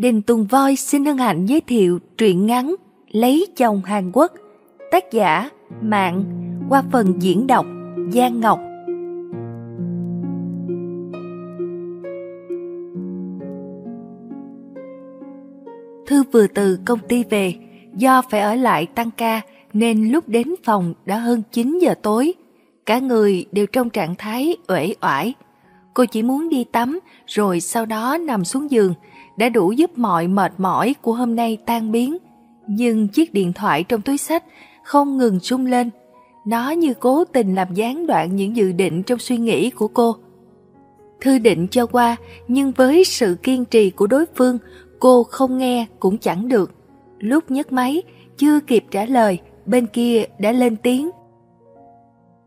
Đình Tùng Voi xin hân hạnh giới thiệu truyện ngắn Lấy chồng Hàn Quốc, tác giả Mạng qua phần diễn đọc Giang Ngọc. Thư vừa từ công ty về, do phải ở lại tăng ca nên lúc đến phòng đã hơn 9 giờ tối. Cả người đều trong trạng thái uể oải. Cô chỉ muốn đi tắm rồi sau đó nằm xuống giường đã đủ giúp mọi mệt mỏi của hôm nay tan biến. Nhưng chiếc điện thoại trong túi sách không ngừng rung lên. Nó như cố tình làm gián đoạn những dự định trong suy nghĩ của cô. Thư định cho qua, nhưng với sự kiên trì của đối phương, cô không nghe cũng chẳng được. Lúc nhấc máy, chưa kịp trả lời, bên kia đã lên tiếng.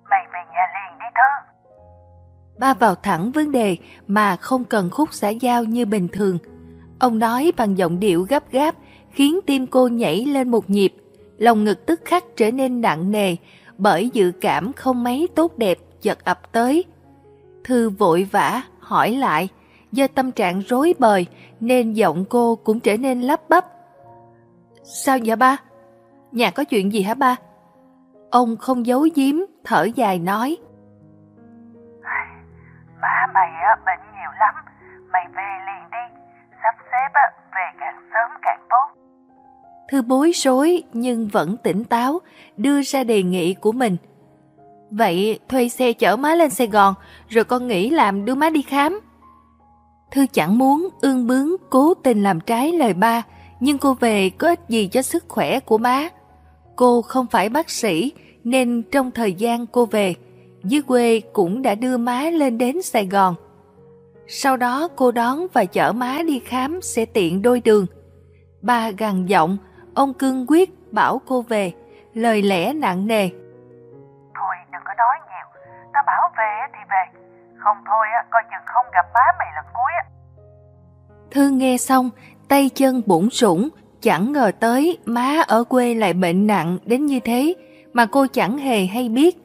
Mày về nhà liền đi Thư. Ba vào thẳng vấn đề mà không cần khúc xã giao như bình thường. Ông nói bằng giọng điệu gấp gáp, khiến tim cô nhảy lên một nhịp. Lòng ngực tức khắc trở nên nặng nề, bởi dự cảm không mấy tốt đẹp chợt ập tới. Thư vội vã hỏi lại, do tâm trạng rối bời nên giọng cô cũng trở nên lắp bắp. Sao vậy ba? Nhà có chuyện gì hả ba? Ông không giấu giếm, thở dài nói. Má mày á, bệnh nhiều lắm, mày về liền Thư bối rối nhưng vẫn tỉnh táo, đưa ra đề nghị của mình. Vậy thuê xe chở má lên Sài Gòn, rồi con nghĩ làm đưa má đi khám. Thư chẳng muốn ương bướng cố tình làm trái lời ba, nhưng cô về có ích gì cho sức khỏe của má. Cô không phải bác sĩ, nên trong thời gian cô về, dưới quê cũng đã đưa má lên đến Sài Gòn. Sau đó cô đón và chở má đi khám sẽ tiện đôi đường. Ba gằn giọng, ông cương quyết bảo cô về, lời lẽ nặng nề. Thôi đừng có nói nhiều, ta bảo về thì về, không thôi á, coi chừng không gặp má mày lần cuối. Thư nghe xong, tay chân bủn rủn, chẳng ngờ tới má ở quê lại bệnh nặng đến như thế mà cô chẳng hề hay biết.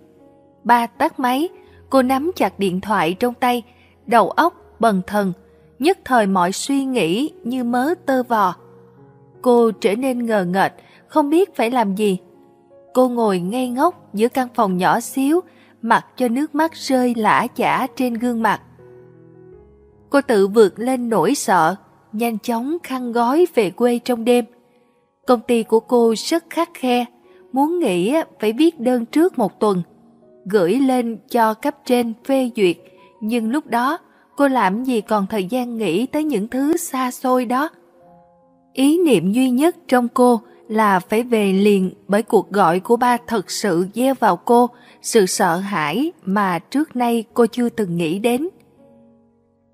Ba tắt máy, cô nắm chặt điện thoại trong tay, đầu óc bần thần, nhất thời mọi suy nghĩ như mớ tơ vò. Cô trở nên ngờ ngợt, không biết phải làm gì. Cô ngồi ngây ngốc giữa căn phòng nhỏ xíu, mặc cho nước mắt rơi lã chả trên gương mặt. Cô tự vượt lên nỗi sợ, nhanh chóng khăn gói về quê trong đêm. Công ty của cô rất khắc khe, muốn nghỉ phải viết đơn trước một tuần, gửi lên cho cấp trên phê duyệt, nhưng lúc đó cô làm gì còn thời gian nghĩ tới những thứ xa xôi đó. Ý niệm duy nhất trong cô là phải về liền bởi cuộc gọi của ba thật sự gieo vào cô sự sợ hãi mà trước nay cô chưa từng nghĩ đến.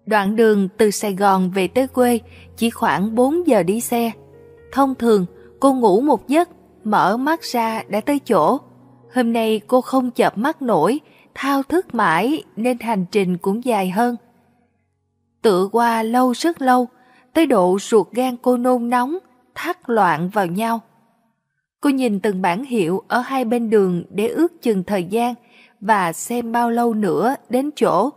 Đoạn đường từ Sài Gòn về tới quê chỉ khoảng 4 giờ đi xe. Thông thường, cô ngủ một giấc, mở mắt ra đã tới chỗ. Hôm nay cô không chợp mắt nổi, thao thức mãi nên hành trình cũng dài hơn. Tựa qua lâu rất lâu, tới độ ruột gan cô nôn nóng, thắt loạn vào nhau. Cô nhìn từng bản hiệu ở hai bên đường để ước chừng thời gian và xem bao lâu nữa đến chỗ.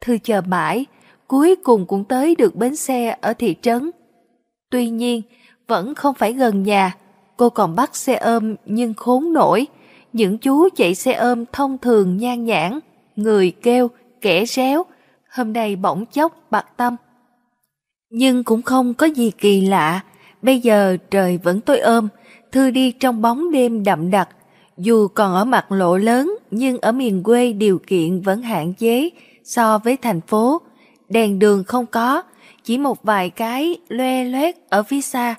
Thư chờ mãi, cuối cùng cũng tới được bến xe ở thị trấn. Tuy nhiên, vẫn không phải gần nhà, cô còn bắt xe ôm nhưng khốn nổi. Những chú chạy xe ôm thông thường nhan nhãn, người kêu, kẻ réo, hôm nay bỗng chốc bạc tâm. Nhưng cũng không có gì kỳ lạ, bây giờ trời vẫn tối ôm, Thư đi trong bóng đêm đậm đặc, dù còn ở mặt lộ lớn nhưng ở miền quê điều kiện vẫn hạn chế so với thành phố. Đèn đường không có, chỉ một vài cái loe loét ở phía xa.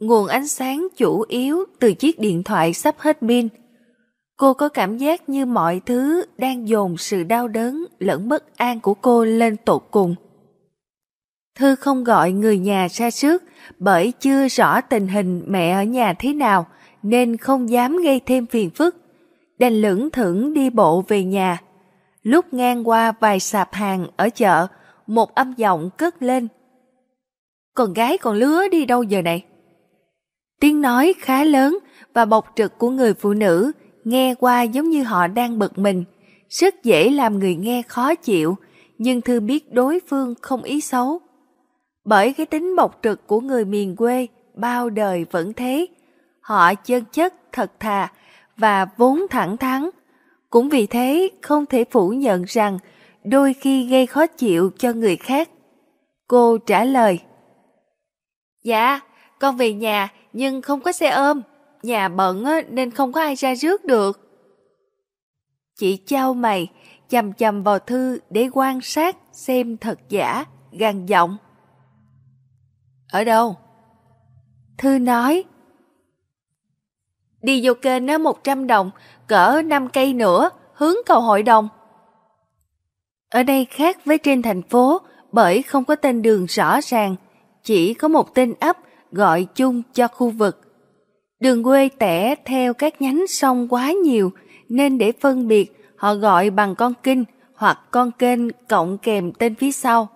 Nguồn ánh sáng chủ yếu từ chiếc điện thoại sắp hết pin. Cô có cảm giác như mọi thứ đang dồn sự đau đớn lẫn bất an của cô lên tột cùng. Thư không gọi người nhà ra trước bởi chưa rõ tình hình mẹ ở nhà thế nào nên không dám gây thêm phiền phức. Đành lững thững đi bộ về nhà. Lúc ngang qua vài sạp hàng ở chợ, một âm giọng cất lên. Con gái còn lứa đi đâu giờ này? Tiếng nói khá lớn và bộc trực của người phụ nữ nghe qua giống như họ đang bực mình, rất dễ làm người nghe khó chịu, nhưng Thư biết đối phương không ý xấu. Bởi cái tính bộc trực của người miền quê bao đời vẫn thế. Họ chân chất, thật thà và vốn thẳng thắn. Cũng vì thế không thể phủ nhận rằng đôi khi gây khó chịu cho người khác. Cô trả lời. Dạ, con về nhà nhưng không có xe ôm. Nhà bận nên không có ai ra rước được. Chị trao mày, chầm chầm vào thư để quan sát xem thật giả, gằn giọng. Ở đâu? Thư nói. Đi vô kênh á 100 đồng, cỡ 5 cây nữa, hướng cầu hội đồng. Ở đây khác với trên thành phố bởi không có tên đường rõ ràng, chỉ có một tên ấp gọi chung cho khu vực. Đường quê tẻ theo các nhánh sông quá nhiều nên để phân biệt họ gọi bằng con kinh hoặc con kênh cộng kèm tên phía sau.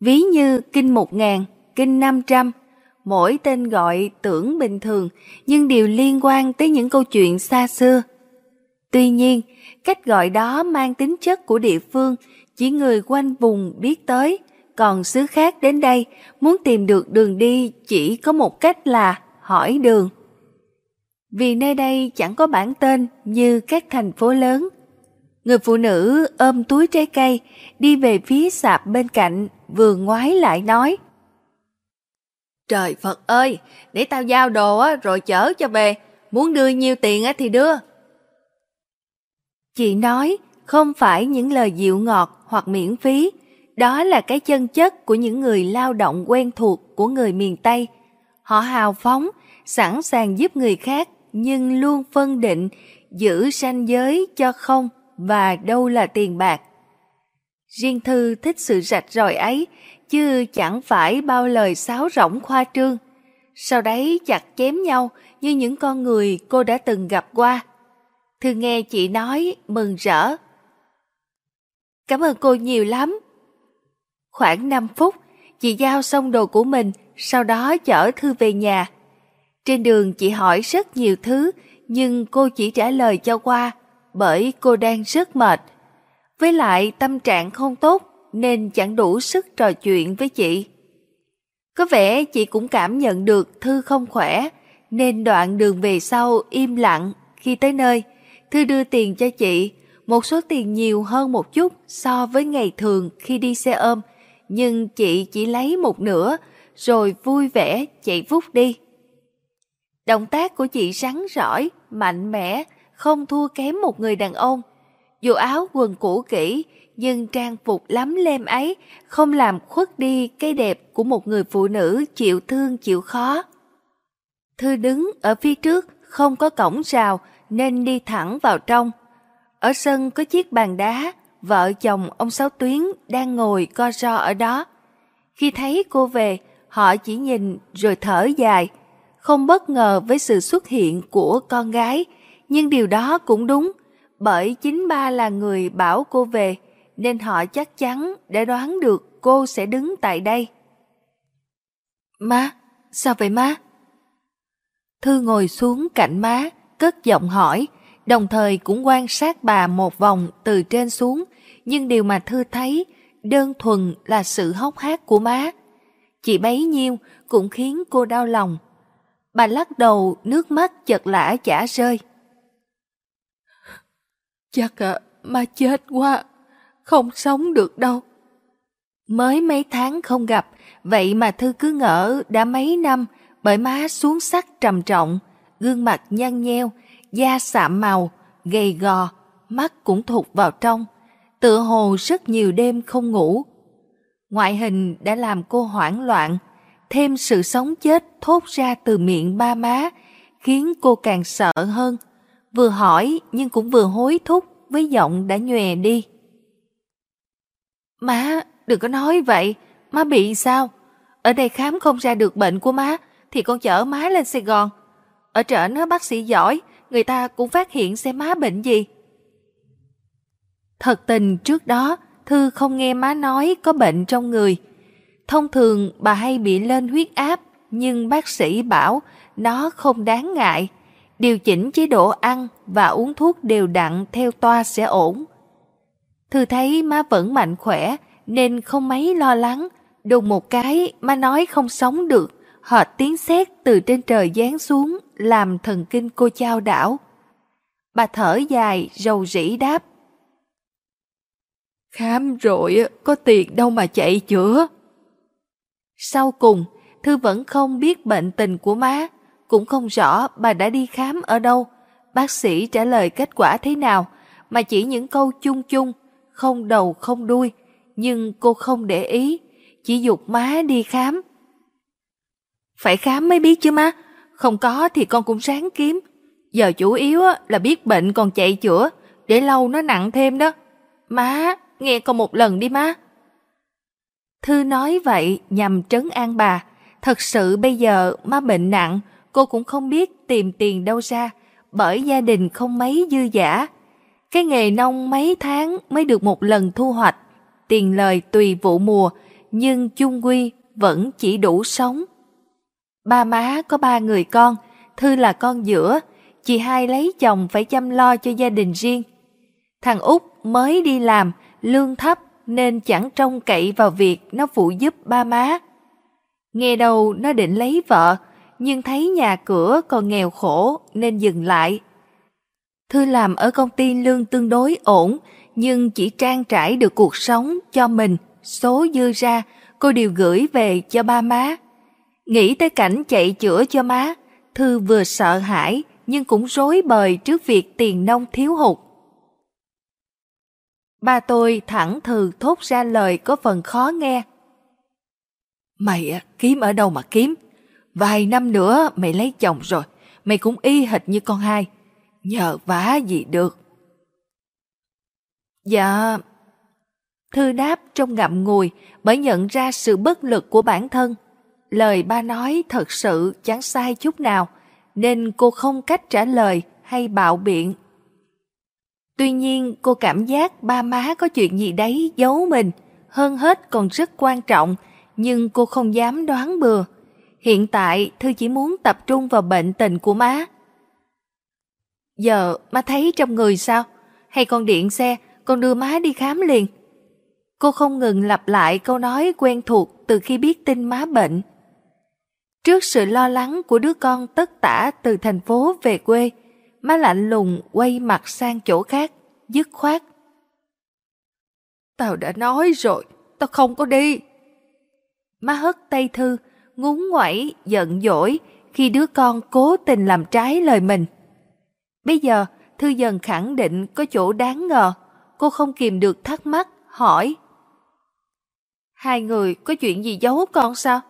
Ví như kinh 1000, kinh 500, mỗi tên gọi tưởng bình thường nhưng đều liên quan tới những câu chuyện xa xưa. Tuy nhiên, cách gọi đó mang tính chất của địa phương, chỉ người quanh vùng biết tới, còn xứ khác đến đây muốn tìm được đường đi chỉ có một cách là hỏi đường. Vì nơi đây chẳng có bản tên như các thành phố lớn. Người phụ nữ ôm túi trái cây đi về phía sạp bên cạnh vừa ngoái lại nói Trời Phật ơi, để tao giao đồ á, rồi chở cho về, muốn đưa nhiêu tiền á thì đưa. Chị nói không phải những lời dịu ngọt hoặc miễn phí, đó là cái chân chất của những người lao động quen thuộc của người miền Tây. Họ hào phóng, sẵn sàng giúp người khác nhưng luôn phân định giữ ranh giới cho không và đâu là tiền bạc. Riêng Thư thích sự rạch ròi ấy, chứ chẳng phải bao lời sáo rỗng khoa trương. Sau đấy chặt chém nhau như những con người cô đã từng gặp qua. Thư nghe chị nói mừng rỡ. Cảm ơn cô nhiều lắm. Khoảng 5 phút, chị giao xong đồ của mình, sau đó chở Thư về nhà. Trên đường chị hỏi rất nhiều thứ, nhưng cô chỉ trả lời cho qua, bởi cô đang rất mệt. Với lại tâm trạng không tốt, nên chẳng đủ sức trò chuyện với chị. Có vẻ chị cũng cảm nhận được Thư không khỏe, nên đoạn đường về sau im lặng khi tới nơi. Thư đưa tiền cho chị, một số tiền nhiều hơn một chút so với ngày thường khi đi xe ôm, nhưng chị chỉ lấy một nửa rồi vui vẻ chạy vút đi. Động tác của chị rắn rỏi, mạnh mẽ, không thua kém một người đàn ông. Dù áo quần cũ kỹ, nhưng trang phục lắm lem ấy không làm khuất đi cái đẹp của một người phụ nữ chịu thương chịu khó. Thư đứng ở phía trước, không có cổng rào nên đi thẳng vào trong. Ở sân có chiếc bàn đá, vợ chồng ông Sáu Tuyến đang ngồi co ro ở đó. Khi thấy cô về, họ chỉ nhìn rồi thở dài, không bất ngờ với sự xuất hiện của con gái, nhưng điều đó cũng đúng, bởi chính ba là người bảo cô về, nên họ chắc chắn đã đoán được cô sẽ đứng tại đây. Má, sao vậy má? Thư ngồi xuống cạnh má, cất giọng hỏi, đồng thời cũng quan sát bà một vòng từ trên xuống, nhưng điều mà Thư thấy đơn thuần là sự hốc hác của má. Chỉ bấy nhiêu cũng khiến cô đau lòng. Bà lắc đầu, nước mắt chật lã chả rơi. Chắc à, ma chết quá, không sống được đâu. Mới mấy tháng không gặp, vậy mà Thư cứ ngỡ đã mấy năm bởi má xuống sắc trầm trọng, gương mặt nhăn nheo, da sạm màu, gầy gò, mắt cũng thụt vào trong, tựa hồ rất nhiều đêm không ngủ. Ngoại hình đã làm cô hoảng loạn, thêm sự sống chết thốt ra từ miệng ba má, khiến cô càng sợ hơn. Vừa hỏi nhưng cũng vừa hối thúc với giọng đã nhòe đi. Má, đừng có nói vậy, má bị sao? Ở đây khám không ra được bệnh của má, thì con chở má lên Sài Gòn. Ở trển bác sĩ giỏi, người ta cũng phát hiện xem má bệnh gì. Thật tình trước đó, Thư không nghe má nói có bệnh trong người. Thông thường bà hay bị lên huyết áp, nhưng bác sĩ bảo nó không đáng ngại. Điều chỉnh chế độ ăn và uống thuốc đều đặn theo toa sẽ ổn. Thư thấy má vẫn mạnh khỏe nên không mấy lo lắng, Đùng một cái, má nói không sống được, họ tiếng sét từ trên trời giáng xuống, làm thần kinh cô trao đảo. Bà thở dài, rầu rĩ đáp. Khám rồi, có tiền đâu mà chạy chữa. Sau cùng, Thư vẫn không biết bệnh tình của má, cũng không rõ bà đã đi khám ở đâu, bác sĩ trả lời kết quả thế nào, mà chỉ những câu chung chung, không đầu không đuôi, nhưng cô không để ý, chỉ dục má đi khám. Phải khám mới biết chứ má, không có thì con cũng sáng kiếm. Giờ chủ yếu là biết bệnh còn chạy chữa, để lâu nó nặng thêm đó. Má, nghe con một lần đi má. Thư nói vậy nhằm trấn an bà. Thật sự bây giờ má bệnh nặng, cô cũng không biết tìm tiền đâu ra, bởi gia đình không mấy dư giả. Cái nghề nông mấy tháng mới được một lần thu hoạch, tiền lời tùy vụ mùa, nhưng chung quy vẫn chỉ đủ sống. Ba má có ba người con, Thư là con giữa, chị hai lấy chồng phải chăm lo cho gia đình riêng. Thằng út mới đi làm, lương thấp nên chẳng trông cậy vào việc nó phụ giúp ba má. Nghe đầu nó định lấy vợ, nhưng thấy nhà cửa còn nghèo khổ nên dừng lại. Thư làm ở công ty lương tương đối ổn, nhưng chỉ trang trải được cuộc sống cho mình, số dư ra cô đều gửi về cho ba má. Nghĩ tới cảnh chạy chữa cho má, Thư vừa sợ hãi nhưng cũng rối bời trước việc tiền nông thiếu hụt. Ba tôi thẳng thừ thốt ra lời có phần khó nghe. Mày kiếm ở đâu mà kiếm? Vài năm nữa mày lấy chồng rồi, mày cũng y hệt như con hai. Nhờ vả gì được. Dạ... Thư đáp trong ngậm ngùi bởi nhận ra sự bất lực của bản thân. Lời ba nói thật sự chẳng sai chút nào, nên cô không cách trả lời hay bạo biện. Tuy nhiên cô cảm giác ba má có chuyện gì đấy giấu mình, hơn hết còn rất quan trọng, nhưng cô không dám đoán bừa. Hiện tại Thư chỉ muốn tập trung vào bệnh tình của má. Giờ má thấy trong người sao? Hay con điện xe, con đưa má đi khám liền. Cô không ngừng lặp lại câu nói quen thuộc từ khi biết tin má bệnh. Trước sự lo lắng của đứa con tất tả từ thành phố về quê, má lạnh lùng quay mặt sang chỗ khác, dứt khoát. Tao đã nói rồi, tao không có đi. Má hất tay Thư, ngúng ngoẩy, giận dỗi khi đứa con cố tình làm trái lời mình. Bây giờ, Thư dần khẳng định có chỗ đáng ngờ, cô không kìm được thắc mắc, hỏi. Hai người có chuyện gì giấu con sao?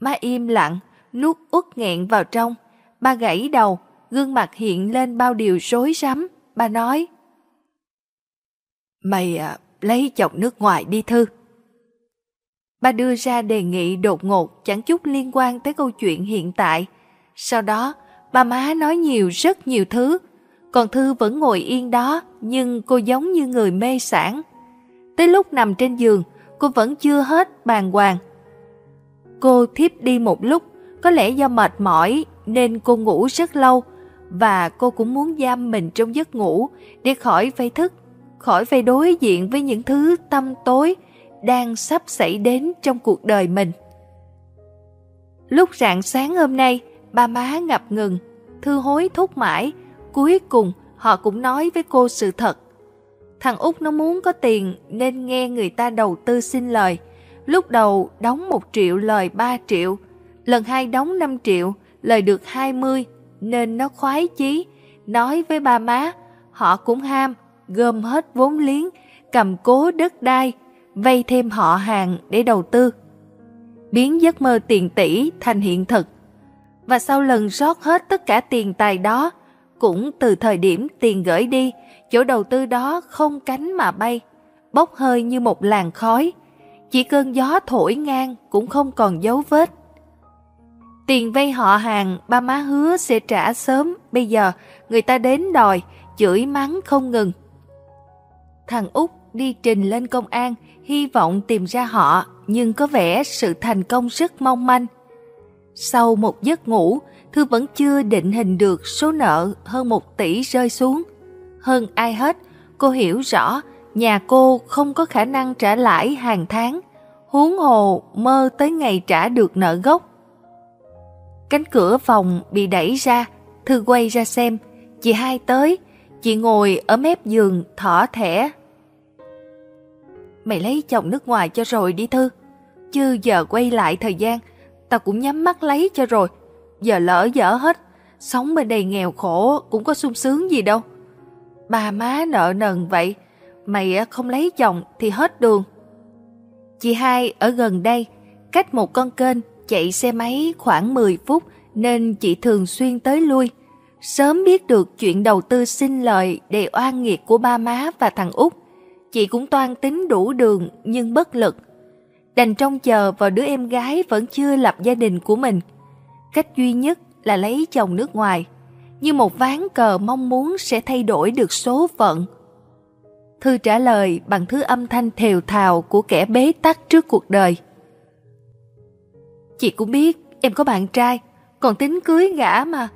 Má im lặng, nuốt út nghẹn vào trong. Ba gãy đầu, gương mặt hiện lên bao điều rối rắm. Ba nói. Mày à, lấy chồng nước ngoài đi Thư bà đưa ra đề nghị đột ngột chẳng chút liên quan tới câu chuyện hiện tại. Sau đó, bà má nói nhiều rất nhiều thứ. Còn Thư vẫn ngồi yên đó, nhưng cô giống như người mê sản. Tới lúc nằm trên giường, cô vẫn chưa hết bàng hoàng. Cô thiếp đi một lúc, có lẽ do mệt mỏi nên cô ngủ rất lâu và cô cũng muốn giam mình trong giấc ngủ để khỏi phải thức, khỏi phải đối diện với những thứ tâm tối đang sắp xảy đến trong cuộc đời mình. Lúc rạng sáng hôm nay, ba má ngập ngừng, thư hối thúc mãi, cuối cùng họ cũng nói với cô sự thật. Thằng út nó muốn có tiền nên nghe người ta đầu tư xin lời. Lúc đầu đóng một triệu lời 3 triệu, lần hai đóng 5 triệu, lời được 20 nên nó khoái chí, nói với ba má, họ cũng ham, gom hết vốn liếng, cầm cố đất đai, vay thêm họ hàng để đầu tư. Biến giấc mơ tiền tỷ thành hiện thực. Và sau lần rót hết tất cả tiền tài đó, cũng từ thời điểm tiền gửi đi, chỗ đầu tư đó không cánh mà bay, bốc hơi như một làn khói. Chỉ cơn gió thổi ngang cũng không còn dấu vết. Tiền vay họ hàng, ba má hứa sẽ trả sớm, bây giờ người ta đến đòi, chửi mắng không ngừng. Thằng út đi trình lên công an, hy vọng tìm ra họ, nhưng có vẻ sự thành công rất mong manh. Sau một giấc ngủ, Thư vẫn chưa định hình được số nợ hơn một tỷ rơi xuống. Hơn ai hết, cô hiểu rõ nhà cô không có khả năng trả lãi hàng tháng. huống hồ mơ tới ngày trả được nợ gốc. Cánh cửa phòng bị đẩy ra, Thư quay ra xem, chị hai tới, chị ngồi ở mép giường thỏ thẻ. Mày lấy chồng nước ngoài cho rồi đi Thư, chứ giờ quay lại thời gian, tao cũng nhắm mắt lấy cho rồi, giờ lỡ dở hết, sống bên đây nghèo khổ cũng có sung sướng gì đâu. Bà má nợ nần vậy, mày không lấy chồng thì hết đường. Chị hai ở gần đây, cách một con kênh chạy xe máy khoảng 10 phút nên chị thường xuyên tới lui. Sớm biết được chuyện đầu tư xin lời để oan nghiệt của ba má và thằng út, chị cũng toan tính đủ đường nhưng bất lực. Đành trông chờ vào đứa em gái vẫn chưa lập gia đình của mình. Cách duy nhất là lấy chồng nước ngoài, như một ván cờ mong muốn sẽ thay đổi được số phận. Thư trả lời bằng thứ âm thanh thều thào của kẻ bế tắc trước cuộc đời. Chị cũng biết em có bạn trai, còn tính cưới gã mà.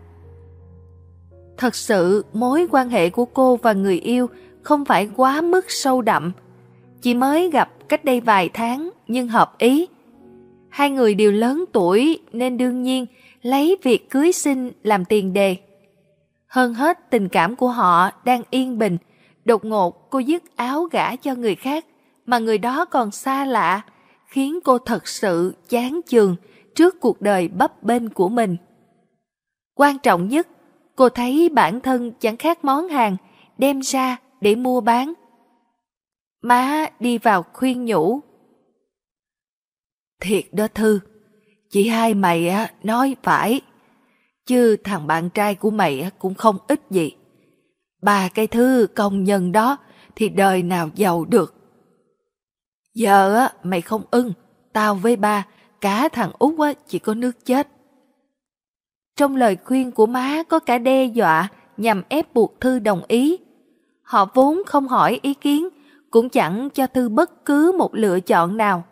Thật sự mối quan hệ của cô và người yêu không phải quá mức sâu đậm. Chỉ mới gặp cách đây vài tháng nhưng hợp ý. Hai người đều lớn tuổi nên đương nhiên lấy việc cưới sinh làm tiền đề. Hơn hết tình cảm của họ đang yên bình, đột ngột cô dứt áo gả cho người khác mà người đó còn xa lạ, khiến cô thật sự chán chường trước cuộc đời bấp bênh của mình. Quan trọng nhất, cô thấy bản thân chẳng khác món hàng đem ra để mua bán. Má đi vào khuyên nhủ. Thiệt đó Thư, chị hai mày á nói phải, chứ thằng bạn trai của mày cũng không ít gì. Ba cái thư công nhân đó thì đời nào giàu được. Giờ á mày không ưng, tao với ba, cả thằng út á chỉ có nước chết. Trong lời khuyên của má có cả đe dọa nhằm ép buộc Thư đồng ý. Họ vốn không hỏi ý kiến, cũng chẳng cho Thư bất cứ một lựa chọn nào.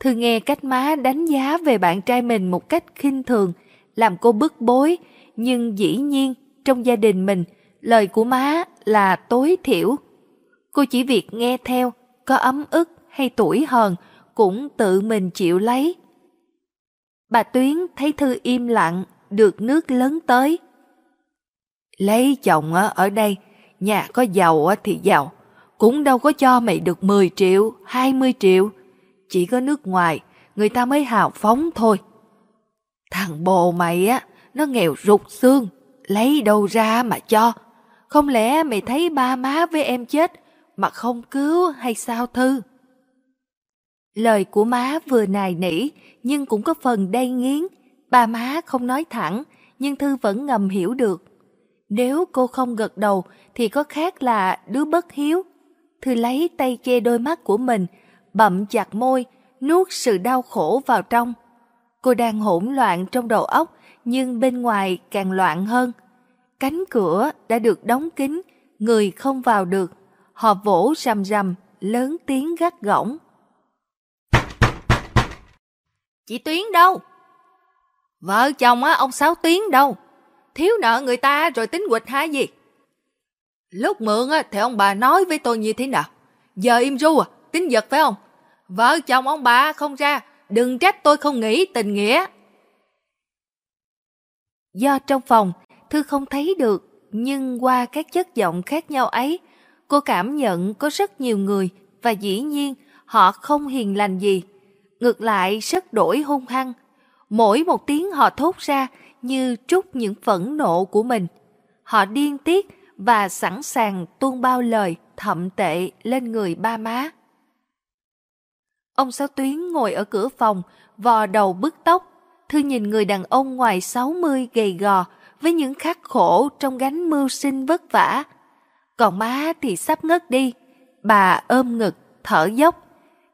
Thư nghe cách má đánh giá về bạn trai mình một cách khinh thường, làm cô bức bối, nhưng dĩ nhiên trong gia đình mình, lời của má là tối thiểu. Cô chỉ việc nghe theo, có ấm ức hay tuổi hờn cũng tự mình chịu lấy. Bà Tuyến thấy Thư im lặng, được nước lớn tới. Lấy chồng ở đây, nhà có giàu thì giàu, cũng đâu có cho mày được 10 triệu, 20 triệu. Chỉ có nước ngoài, người ta mới hào phóng thôi. Thằng bồ mày á, nó nghèo rụt xương, lấy đâu ra mà cho. Không lẽ mày thấy ba má với em chết mà không cứu hay sao Thư? Lời của má vừa nài nỉ nhưng cũng có phần đay nghiến. Ba má không nói thẳng nhưng Thư vẫn ngầm hiểu được. Nếu cô không gật đầu thì có khác là đứa bất hiếu. Thư lấy tay che đôi mắt của mình, bậm chặt môi, nuốt sự đau khổ vào trong. Cô đang hỗn loạn trong đầu óc nhưng bên ngoài càng loạn hơn. Cánh cửa đã được đóng kín, người không vào được. Họ vỗ rầm rầm, lớn tiếng gắt gỏng. Chị Tuyến đâu? Vợ chồng á, ông Sáu Tuyến đâu? Thiếu nợ người ta rồi tính quịch hả gì? Lúc mượn á, thì ông bà nói với tôi như thế nào? Giờ im ru à, tính giật phải không? Vợ chồng ông bà không ra, đừng trách tôi không nghĩ tình nghĩa. Do trong phòng, Thư không thấy được, nhưng qua các chất giọng khác nhau ấy, cô cảm nhận có rất nhiều người và dĩ nhiên họ không hiền lành gì. Ngược lại rất đổi hung hăng. Mỗi một tiếng họ thốt ra như trút những phẫn nộ của mình. Họ điên tiết và sẵn sàng tuôn bao lời thậm tệ lên người ba má. Ông Sáu Tuyến ngồi ở cửa phòng, vò đầu bứt tóc. Thư nhìn người đàn ông ngoài 60 gầy gò với những khắc khổ trong gánh mưu sinh vất vả. Còn má thì sắp ngất đi. Bà ôm ngực, thở dốc.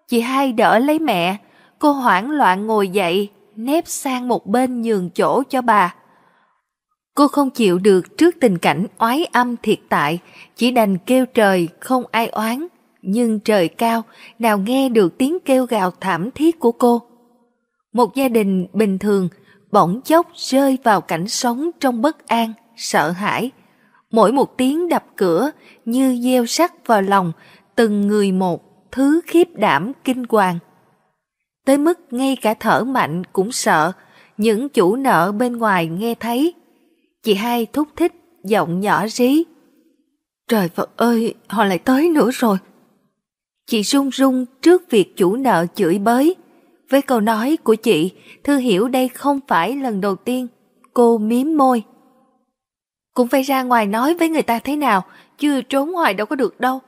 Chị hai đỡ lấy mẹ. Cô hoảng loạn ngồi dậy, nép sang một bên nhường chỗ cho bà. Cô không chịu được trước tình cảnh oái âm thiệt tại, chỉ đành kêu trời không ai oán, nhưng trời cao nào nghe được tiếng kêu gào thảm thiết của cô. Một gia đình bình thường bỗng chốc rơi vào cảnh sống trong bất an, sợ hãi. Mỗi một tiếng đập cửa như gieo sắt vào lòng từng người một thứ khiếp đảm kinh hoàng. Tới mức ngay cả thở mạnh cũng sợ, những chủ nợ bên ngoài nghe thấy. Chị hai thúc thích, giọng nhỏ rí. Trời Phật ơi, họ lại tới nữa rồi. Chị run run trước việc chủ nợ chửi bới. Với câu nói của chị, Thư hiểu đây không phải lần đầu tiên. Cô miếm môi. Cũng phải ra ngoài nói với người ta thế nào, chứ trốn ngoài đâu có được đâu.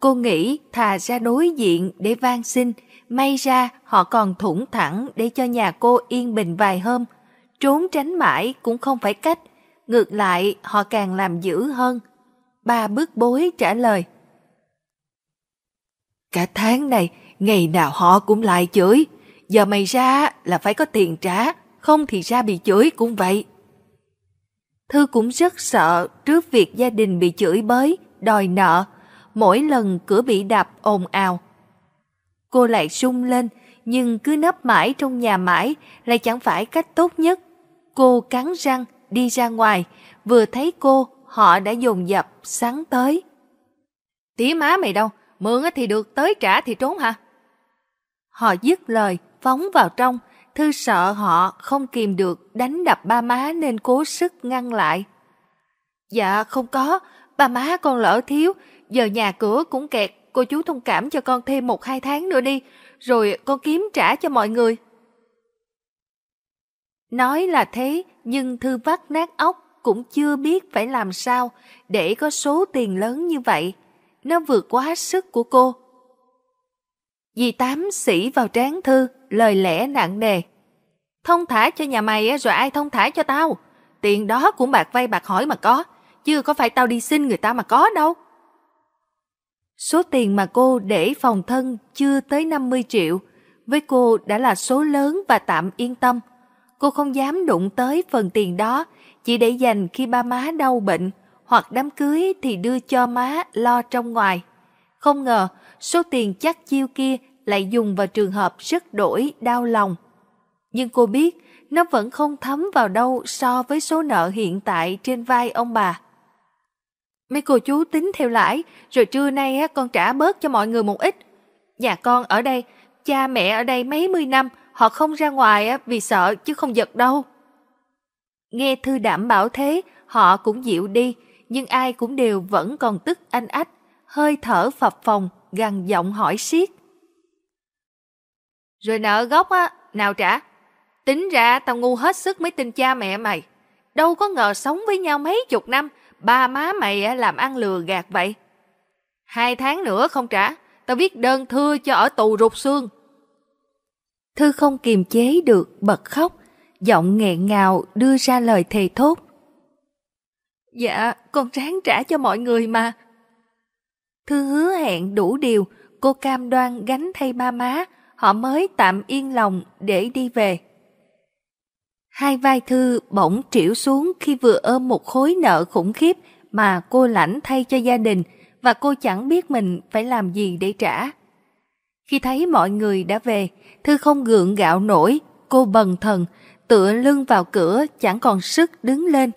Cô nghĩ thà ra đối diện để van xin, may ra họ còn thủng thẳng để cho nhà cô yên bình vài hôm. Trốn tránh mãi cũng không phải cách, ngược lại họ càng làm dữ hơn. Ba bước bối trả lời. Cả tháng này, ngày nào họ cũng lại chửi. Giờ mày ra là phải có tiền trả, không thì ra bị chửi cũng vậy. Thư cũng rất sợ trước việc gia đình bị chửi bới, đòi nợ. Mỗi lần cửa bị đập ồn ào. Cô lại sung lên, nhưng cứ nấp mãi trong nhà mãi lại chẳng phải cách tốt nhất. Cô cắn răng đi ra ngoài, vừa thấy cô, họ đã dồn dập sáng tới. Tía má mày đâu, mượn thì được tới trả thì trốn hả? Họ dứt lời, phóng vào trong, Thư sợ họ không kìm được đánh đập ba má nên cố sức ngăn lại. Dạ không có, ba má con lỡ thiếu, giờ nhà cửa cũng kẹt, cô chú thông cảm cho con thêm một hai tháng nữa đi, rồi con kiếm trả cho mọi người. Nói là thế, nhưng Thư vắt nát óc cũng chưa biết phải làm sao để có số tiền lớn như vậy. Nó vượt quá sức của cô. Dì Tám sĩ vào trán Thư, lời lẽ nặng nề. Thông thả cho nhà mày rồi ai thông thả cho tao? Tiền đó cũng bạc vay bạc hỏi mà có, chứ có phải tao đi xin người ta mà có đâu. Số tiền mà cô để phòng thân chưa tới 50 triệu, với cô đã là số lớn và tạm yên tâm. Cô không dám đụng tới phần tiền đó, chỉ để dành khi ba má đau bệnh, hoặc đám cưới thì đưa cho má lo trong ngoài. Không ngờ, số tiền chắc chiêu kia lại dùng vào trường hợp rất đổi đau lòng. Nhưng cô biết nó vẫn không thấm vào đâu so với số nợ hiện tại trên vai ông bà. Mấy cô chú tính theo lãi, rồi trưa nay con trả bớt cho mọi người một ít. Nhà con ở đây, cha mẹ ở đây mấy mươi năm, họ không ra ngoài vì sợ chứ không giật đâu. Nghe Thư đảm bảo thế, họ cũng dịu đi, nhưng ai cũng đều vẫn còn tức anh ách, hơi thở phập phồng, gằn giọng hỏi xiết. Rồi nợ gốc á, nào trả? Tính ra tao ngu hết sức mới tin cha mẹ mày. Đâu có ngờ sống với nhau mấy chục năm, ba má mày làm ăn lừa gạt vậy. Hai tháng nữa không trả, tao viết đơn thưa cho ở tù rụt xương. Thư không kiềm chế được, bật khóc, giọng nghẹn ngào đưa ra lời thề thốt. Dạ, con ráng trả cho mọi người mà. Thư hứa hẹn đủ điều, cô cam đoan gánh thay ba má, họ mới tạm yên lòng để đi về. Hai vai Thư bỗng trĩu xuống khi vừa ôm một khối nợ khủng khiếp mà cô lãnh thay cho gia đình và cô chẳng biết mình phải làm gì để trả. Khi thấy mọi người đã về, Thư không gượng gạo nổi, cô bần thần, tựa lưng vào cửa chẳng còn sức đứng lên.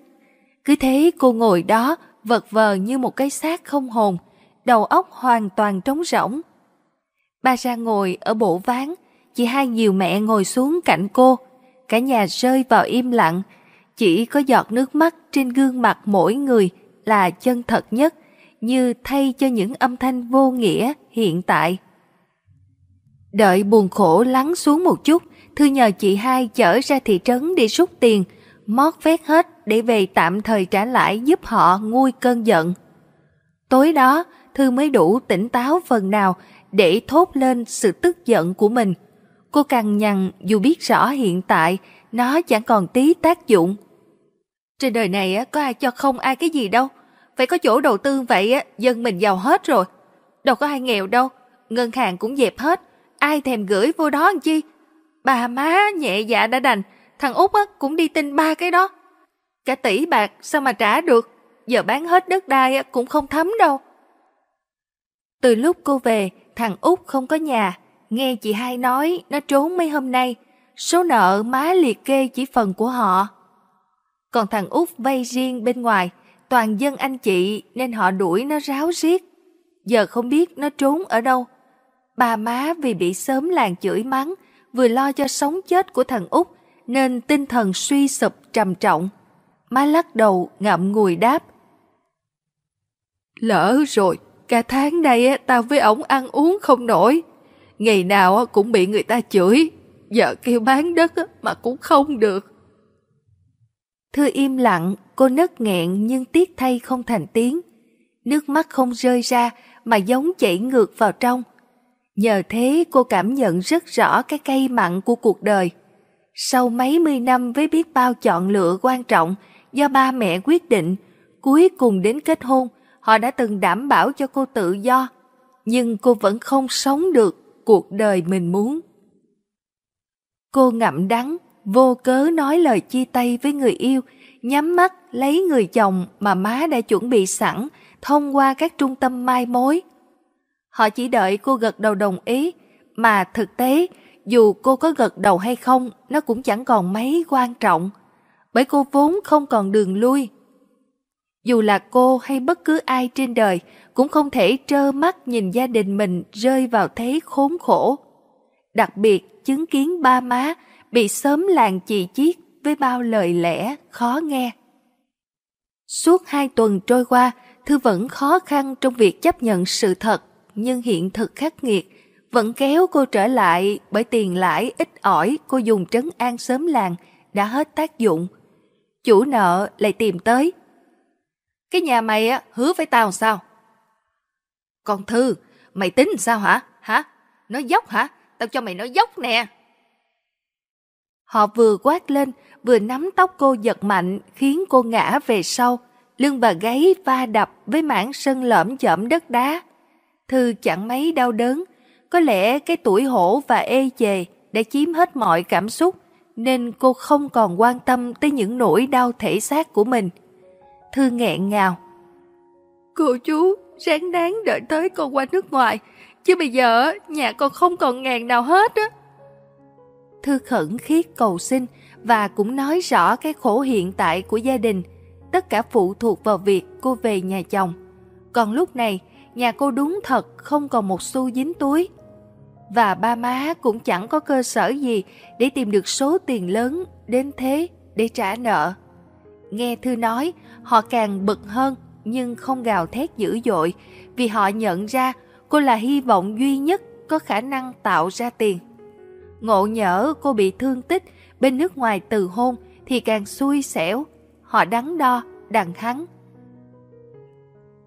Cứ thế cô ngồi đó vật vờ như một cái xác không hồn, đầu óc hoàn toàn trống rỗng. Ba ra ngồi ở bộ ván, chị hai nhiều mẹ ngồi xuống cạnh cô, cả nhà rơi vào im lặng, chỉ có giọt nước mắt trên gương mặt mỗi người là chân thật nhất, như thay cho những âm thanh vô nghĩa hiện tại. Đợi buồn khổ lắng xuống một chút, Thư nhờ chị hai chở ra thị trấn đi rút tiền, mót vét hết để về tạm thời trả lãi giúp họ nguôi cơn giận. Tối đó, Thư mới đủ tỉnh táo phần nào để thốt lên sự tức giận của mình. Cô cằn nhằn dù biết rõ hiện tại nó chẳng còn tí tác dụng. Trên đời này có ai cho không ai cái gì đâu. Phải có chỗ đầu tư vậy dân mình giàu hết rồi. Đâu có ai nghèo đâu. Ngân hàng cũng dẹp hết. Ai thèm gửi vô đó làm chi. Bà má nhẹ dạ đã đành. Thằng Út cũng đi tin ba cái đó. Cả tỷ bạc sao mà trả được. Giờ bán hết đất đai cũng không thấm đâu. Từ lúc cô về, thằng Út không có nhà. Nghe chị hai nói nó trốn mấy hôm nay. Số nợ má liệt kê chỉ phần của họ. Còn thằng Út vay riêng bên ngoài, toàn dân anh chị nên họ đuổi nó ráo riết. Giờ không biết nó trốn ở đâu. Bà má vì bị sớm làng chửi mắng, vừa lo cho sống chết của thằng Út, nên tinh thần suy sụp trầm trọng. Má lắc đầu ngậm ngùi đáp. Lỡ rồi, cả tháng nay tao với ổng ăn uống không nổi. Ngày nào cũng bị người ta chửi, giờ kêu bán đất mà cũng không được. Thư im lặng, cô nấc nghẹn nhưng tiếc thay không thành tiếng. Nước mắt không rơi ra mà giống chảy ngược vào trong. Nhờ thế cô cảm nhận rất rõ cái cay mặn của cuộc đời. Sau mấy mươi năm với biết bao chọn lựa quan trọng do ba mẹ quyết định, cuối cùng đến kết hôn, họ đã từng đảm bảo cho cô tự do, nhưng cô vẫn không sống được cuộc đời mình muốn. Cô ngậm đắng, vô cớ nói lời chia tay với người yêu, nhắm mắt lấy người chồng mà má đã chuẩn bị sẵn thông qua các trung tâm mai mối. Họ chỉ đợi cô gật đầu đồng ý, mà thực tế dù cô có gật đầu hay không, nó cũng chẳng còn mấy quan trọng, bởi cô vốn không còn đường lui. Dù là cô hay bất cứ ai trên đời cũng không thể trơ mắt nhìn gia đình mình rơi vào thế khốn khổ. Đặc biệt chứng kiến ba má bị sớm làng chì chiết với bao lời lẽ khó nghe. Suốt hai tuần trôi qua, Thư vẫn khó khăn trong việc chấp nhận sự thật, nhưng hiện thực khắc nghiệt vẫn kéo cô trở lại bởi tiền lãi ít ỏi cô dùng trấn an sớm làng đã hết tác dụng. Chủ nợ lại tìm tới. Cái nhà mày á hứa với tao sao? con Thư, mày tính sao hả? Hả? Nó dốc hả? Tao cho mày nó dốc nè. Họ vừa quát lên, vừa nắm tóc cô giật mạnh khiến cô ngã về sau, lưng bà gáy va đập với mảng sân lõm chởm đất đá. Thư chẳng mấy đau đớn, có lẽ cái tuổi hổ và ê chề đã chiếm hết mọi cảm xúc, nên cô không còn quan tâm tới những nỗi đau thể xác của mình. Thư nghẹn ngào. Cô chú, ráng đáng đợi tới con qua nước ngoài, chứ bây giờ nhà con không còn ngàn nào hết á. Thư khẩn khiết cầu xin và cũng nói rõ cái khổ hiện tại của gia đình, tất cả phụ thuộc vào việc cô về nhà chồng. Còn lúc này, nhà cô đúng thật không còn một xu dính túi. Và ba má cũng chẳng có cơ sở gì để tìm được số tiền lớn đến thế để trả nợ. Nghe Thư nói, họ càng bực hơn nhưng không gào thét dữ dội vì họ nhận ra cô là hy vọng duy nhất có khả năng tạo ra tiền. Ngộ nhỡ cô bị thương tích bên nước ngoài từ hôn thì càng xui xẻo. Họ đắn đo, đằng hắn.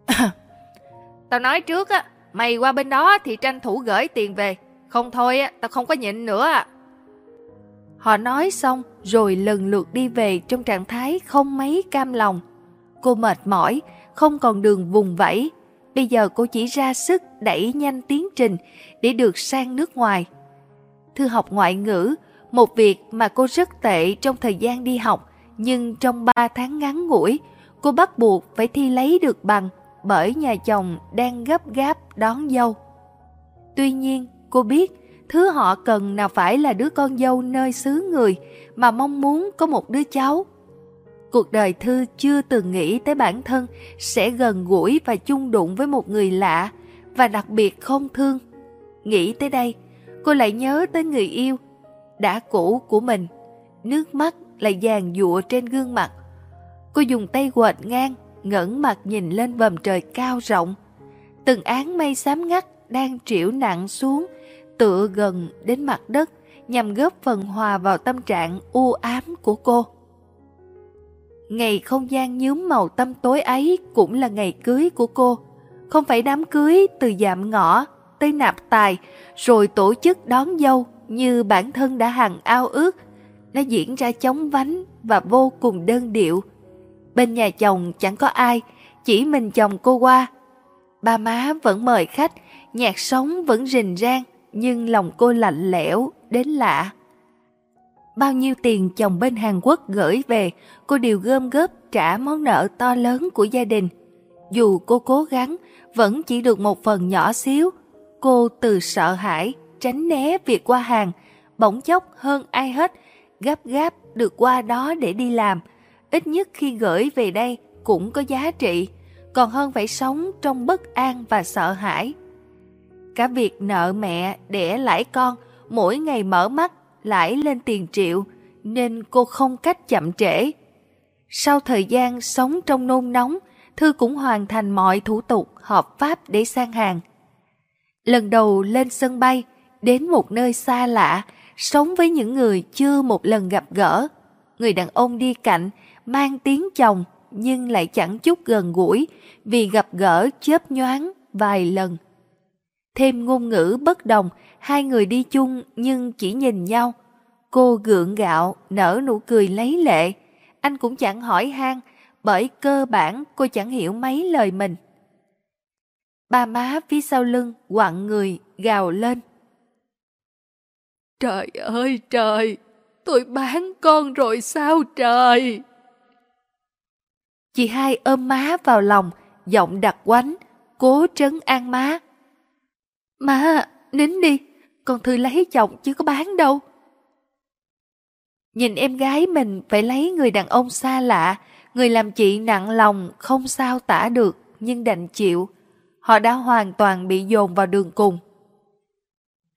tao nói trước á, mày qua bên đó thì tranh thủ gửi tiền về. Không thôi á, tao không có nhịn nữa à. Họ nói xong rồi lần lượt đi về trong trạng thái không mấy cam lòng. Cô mệt mỏi, không còn đường vùng vẫy. Bây giờ cô chỉ ra sức đẩy nhanh tiến trình để được sang nước ngoài. Thư học ngoại ngữ, một việc mà cô rất tệ trong thời gian đi học, nhưng trong 3 tháng ngắn ngủi, cô bắt buộc phải thi lấy được bằng bởi nhà chồng đang gấp gáp đón dâu. Tuy nhiên, cô biết thứ họ cần nào phải là đứa con dâu nơi xứ người mà mong muốn có một đứa cháu. Cuộc đời Thư chưa từng nghĩ tới bản thân sẽ gần gũi và chung đụng với một người lạ và đặc biệt không thương. Nghĩ tới đây, cô lại nhớ tới người yêu đã cũ của mình. Nước mắt lại dàn dụa trên gương mặt. Cô dùng tay quệt ngang, ngẩng mặt nhìn lên vầm trời cao rộng. Từng áng mây xám ngắt đang triểu nặng xuống, tựa gần đến mặt đất nhằm góp phần hòa vào tâm trạng u ám của cô. Ngày không gian nhúm màu tâm tối ấy cũng là ngày cưới của cô. Không phải đám cưới từ dạm ngõ tới nạp tài rồi tổ chức đón dâu như bản thân đã hằng ao ước. Nó diễn ra chóng vánh và vô cùng đơn điệu. Bên nhà chồng chẳng có ai, chỉ mình chồng cô qua. Ba má vẫn mời khách, nhạc sống vẫn rình rang, nhưng lòng cô lạnh lẽo, đến lạ. Bao nhiêu tiền chồng bên Hàn Quốc gửi về, cô đều gom góp trả món nợ to lớn của gia đình. Dù cô cố gắng, vẫn chỉ được một phần nhỏ xíu. Cô từ sợ hãi, tránh né việc qua hàng, bỗng chốc hơn ai hết, gấp gáp được qua đó để đi làm. Ít nhất khi gửi về đây cũng có giá trị, còn hơn phải sống trong bất an và sợ hãi. Cả việc nợ mẹ, đẻ lãi con, mỗi ngày mở mắt, lãi lên tiền triệu, nên cô không cách chậm trễ. Sau thời gian sống trong nôn nóng, Thư cũng hoàn thành mọi thủ tục hợp pháp để sang hàng. Lần đầu lên sân bay, đến một nơi xa lạ, sống với những người chưa một lần gặp gỡ. Người đàn ông đi cạnh, mang tiếng chồng nhưng lại chẳng chút gần gũi vì gặp gỡ chớp nhoáng vài lần. Thêm ngôn ngữ bất đồng, hai người đi chung nhưng chỉ nhìn nhau. Cô gượng gạo, nở nụ cười lấy lệ. Anh cũng chẳng hỏi han, bởi cơ bản cô chẳng hiểu mấy lời mình. Ba má phía sau lưng quặn người gào lên. Trời ơi trời, tôi bán con rồi sao trời? Chị hai ôm má vào lòng, giọng đặc quánh, cố trấn an má. Má, nín đi, con Thư lấy chồng chứ có bán đâu. Nhìn em gái mình phải lấy người đàn ông xa lạ, người làm chị nặng lòng không sao tả được nhưng đành chịu. Họ đã hoàn toàn bị dồn vào đường cùng.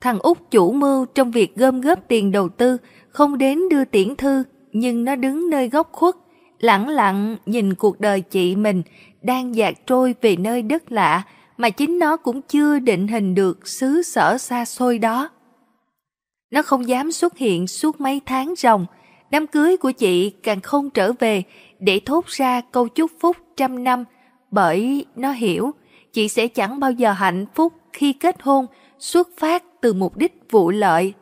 Thằng út chủ mưu trong việc gom góp tiền đầu tư không đến đưa tiễn thư nhưng nó đứng nơi góc khuất lẳng lặng nhìn cuộc đời chị mình đang dạt trôi về nơi đất lạ mà chính nó cũng chưa định hình được xứ sở xa xôi đó. Nó không dám xuất hiện suốt mấy tháng ròng, đám cưới của chị càng không trở về để thốt ra câu chúc phúc trăm năm bởi nó hiểu chị sẽ chẳng bao giờ hạnh phúc khi kết hôn xuất phát từ mục đích vụ lợi.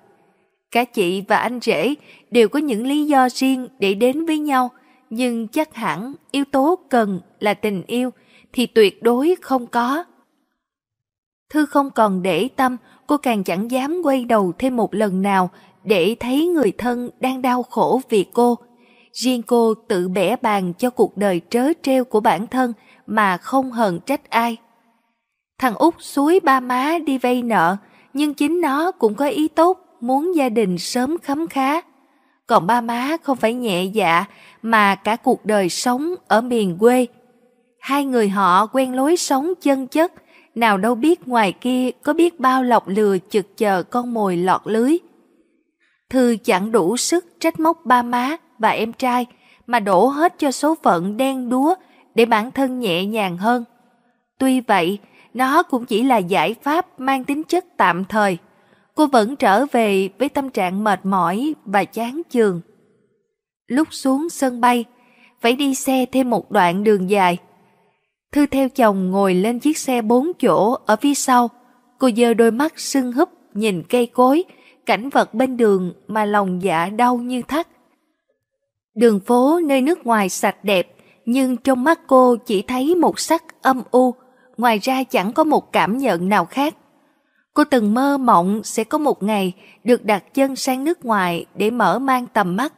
Cả chị và anh rể đều có những lý do riêng để đến với nhau, nhưng chắc hẳn yếu tố cần là tình yêu thì tuyệt đối không có. Thư không còn để tâm, cô càng chẳng dám quay đầu thêm một lần nào để thấy người thân đang đau khổ vì cô. Riêng cô tự bẻ bàn cho cuộc đời trớ trêu của bản thân mà không hờn trách ai. Thằng út suối ba má đi vay nợ, nhưng chính nó cũng có ý tốt muốn gia đình sớm khấm khá. Còn ba má không phải nhẹ dạ mà cả cuộc đời sống ở miền quê. Hai người họ quen lối sống chân chất, nào đâu biết ngoài kia có biết bao lọc lừa chực chờ con mồi lọt lưới. Thư chẳng đủ sức trách móc ba má và em trai mà đổ hết cho số phận đen đúa để bản thân nhẹ nhàng hơn. Tuy vậy, nó cũng chỉ là giải pháp mang tính chất tạm thời. Cô vẫn trở về với tâm trạng mệt mỏi và chán chường. Lúc xuống sân bay, phải đi xe thêm một đoạn đường dài. Thư theo chồng ngồi lên chiếc xe bốn chỗ ở phía sau. Cô giơ đôi mắt sưng húp nhìn cây cối, cảnh vật bên đường mà lòng dạ đau như thắt. Đường phố nơi nước ngoài sạch đẹp, nhưng trong mắt cô chỉ thấy một sắc âm u, ngoài ra chẳng có một cảm nhận nào khác. Cô từng mơ mộng sẽ có một ngày được đặt chân sang nước ngoài để mở mang tầm mắt.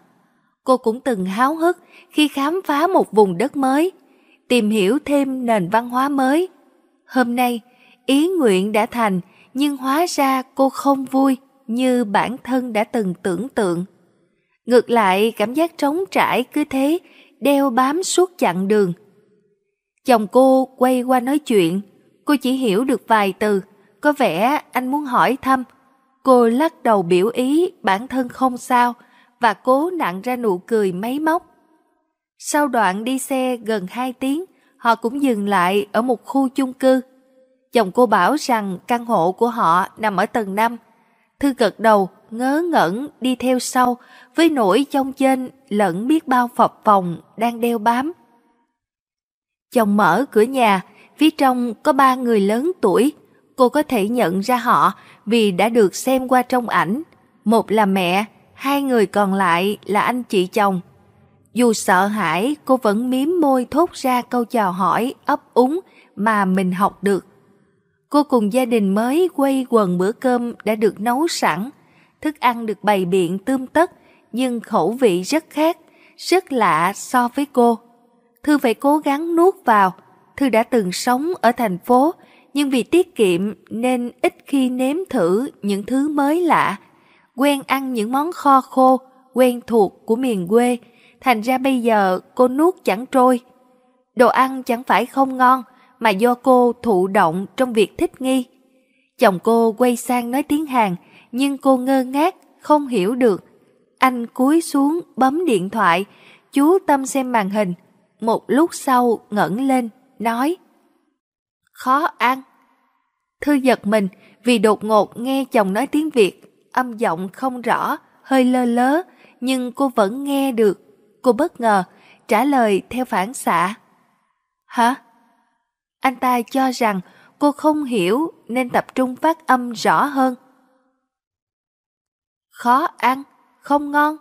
Cô cũng từng háo hức khi khám phá một vùng đất mới, tìm hiểu thêm nền văn hóa mới. Hôm nay, ý nguyện đã thành, nhưng hóa ra cô không vui như bản thân đã từng tưởng tượng. Ngược lại, cảm giác trống trải cứ thế, đeo bám suốt chặng đường. Chồng cô quay qua nói chuyện, cô chỉ hiểu được vài từ, có vẻ anh muốn hỏi thăm. Cô lắc đầu biểu ý bản thân không sao và cố nặng ra nụ cười máy móc. Sau đoạn đi xe gần 2 tiếng, họ cũng dừng lại ở một khu chung cư. Chồng cô bảo rằng căn hộ của họ nằm ở tầng 5. Thư gật đầu, ngớ ngẩn đi theo sau với nỗi trong trên lẫn biết bao phập phòng đang đeo bám. Chồng mở cửa nhà, phía trong có ba người lớn tuổi. Cô có thể nhận ra họ vì đã được xem qua trong ảnh. Một là mẹ, hai người còn lại là anh chị chồng. Dù sợ hãi, cô vẫn miếm môi thốt ra câu chào hỏi ấp úng mà mình học được. Cô cùng gia đình mới quay quần bữa cơm đã được nấu sẵn. Thức ăn được bày biện tươm tất, nhưng khẩu vị rất khác, rất lạ so với cô. Thư phải cố gắng nuốt vào. Thư đã từng sống ở thành phố, nhưng vì tiết kiệm nên ít khi nếm thử những thứ mới lạ. Quen ăn những món kho khô, quen thuộc của miền quê, thành ra bây giờ cô nuốt chẳng trôi. Đồ ăn chẳng phải không ngon, mà do cô thụ động trong việc thích nghi. Chồng cô quay sang nói tiếng Hàn, nhưng cô ngơ ngác, không hiểu được. Anh cúi xuống bấm điện thoại, chú tâm xem màn hình. Một lúc sau ngẩng lên, nói Khó ăn. Thư giật mình vì đột ngột nghe chồng nói tiếng Việt, âm giọng không rõ, hơi lơ lớ, nhưng cô vẫn nghe được. Cô bất ngờ, trả lời theo phản xạ. Hả? Anh ta cho rằng cô không hiểu nên tập trung phát âm rõ hơn. Khó ăn, không ngon.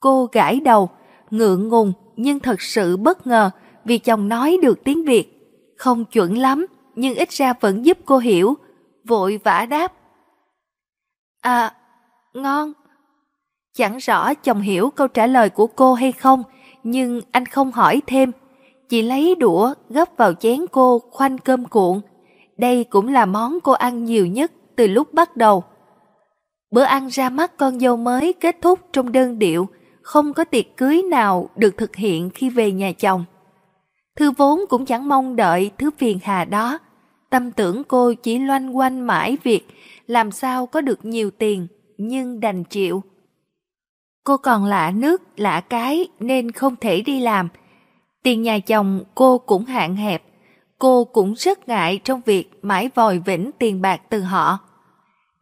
Cô gãi đầu, ngượng ngùng nhưng thật sự bất ngờ vì chồng nói được tiếng Việt. Không chuẩn lắm, nhưng ít ra vẫn giúp cô hiểu. Vội vã đáp. À, ngon. Chẳng rõ chồng hiểu câu trả lời của cô hay không, nhưng anh không hỏi thêm. Chỉ lấy đũa gấp vào chén cô khoanh cơm cuộn. Đây cũng là món cô ăn nhiều nhất từ lúc bắt đầu. Bữa ăn ra mắt con dâu mới kết thúc trong đơn điệu, không có tiệc cưới nào được thực hiện khi về nhà chồng. Thư vốn cũng chẳng mong đợi thứ phiền hà đó. Tâm tưởng cô chỉ loanh quanh mãi việc làm sao có được nhiều tiền, nhưng đành chịu. Cô còn lạ nước, lạ cái nên không thể đi làm. Tiền nhà chồng cô cũng hạn hẹp. Cô cũng rất ngại trong việc mãi vòi vĩnh tiền bạc từ họ.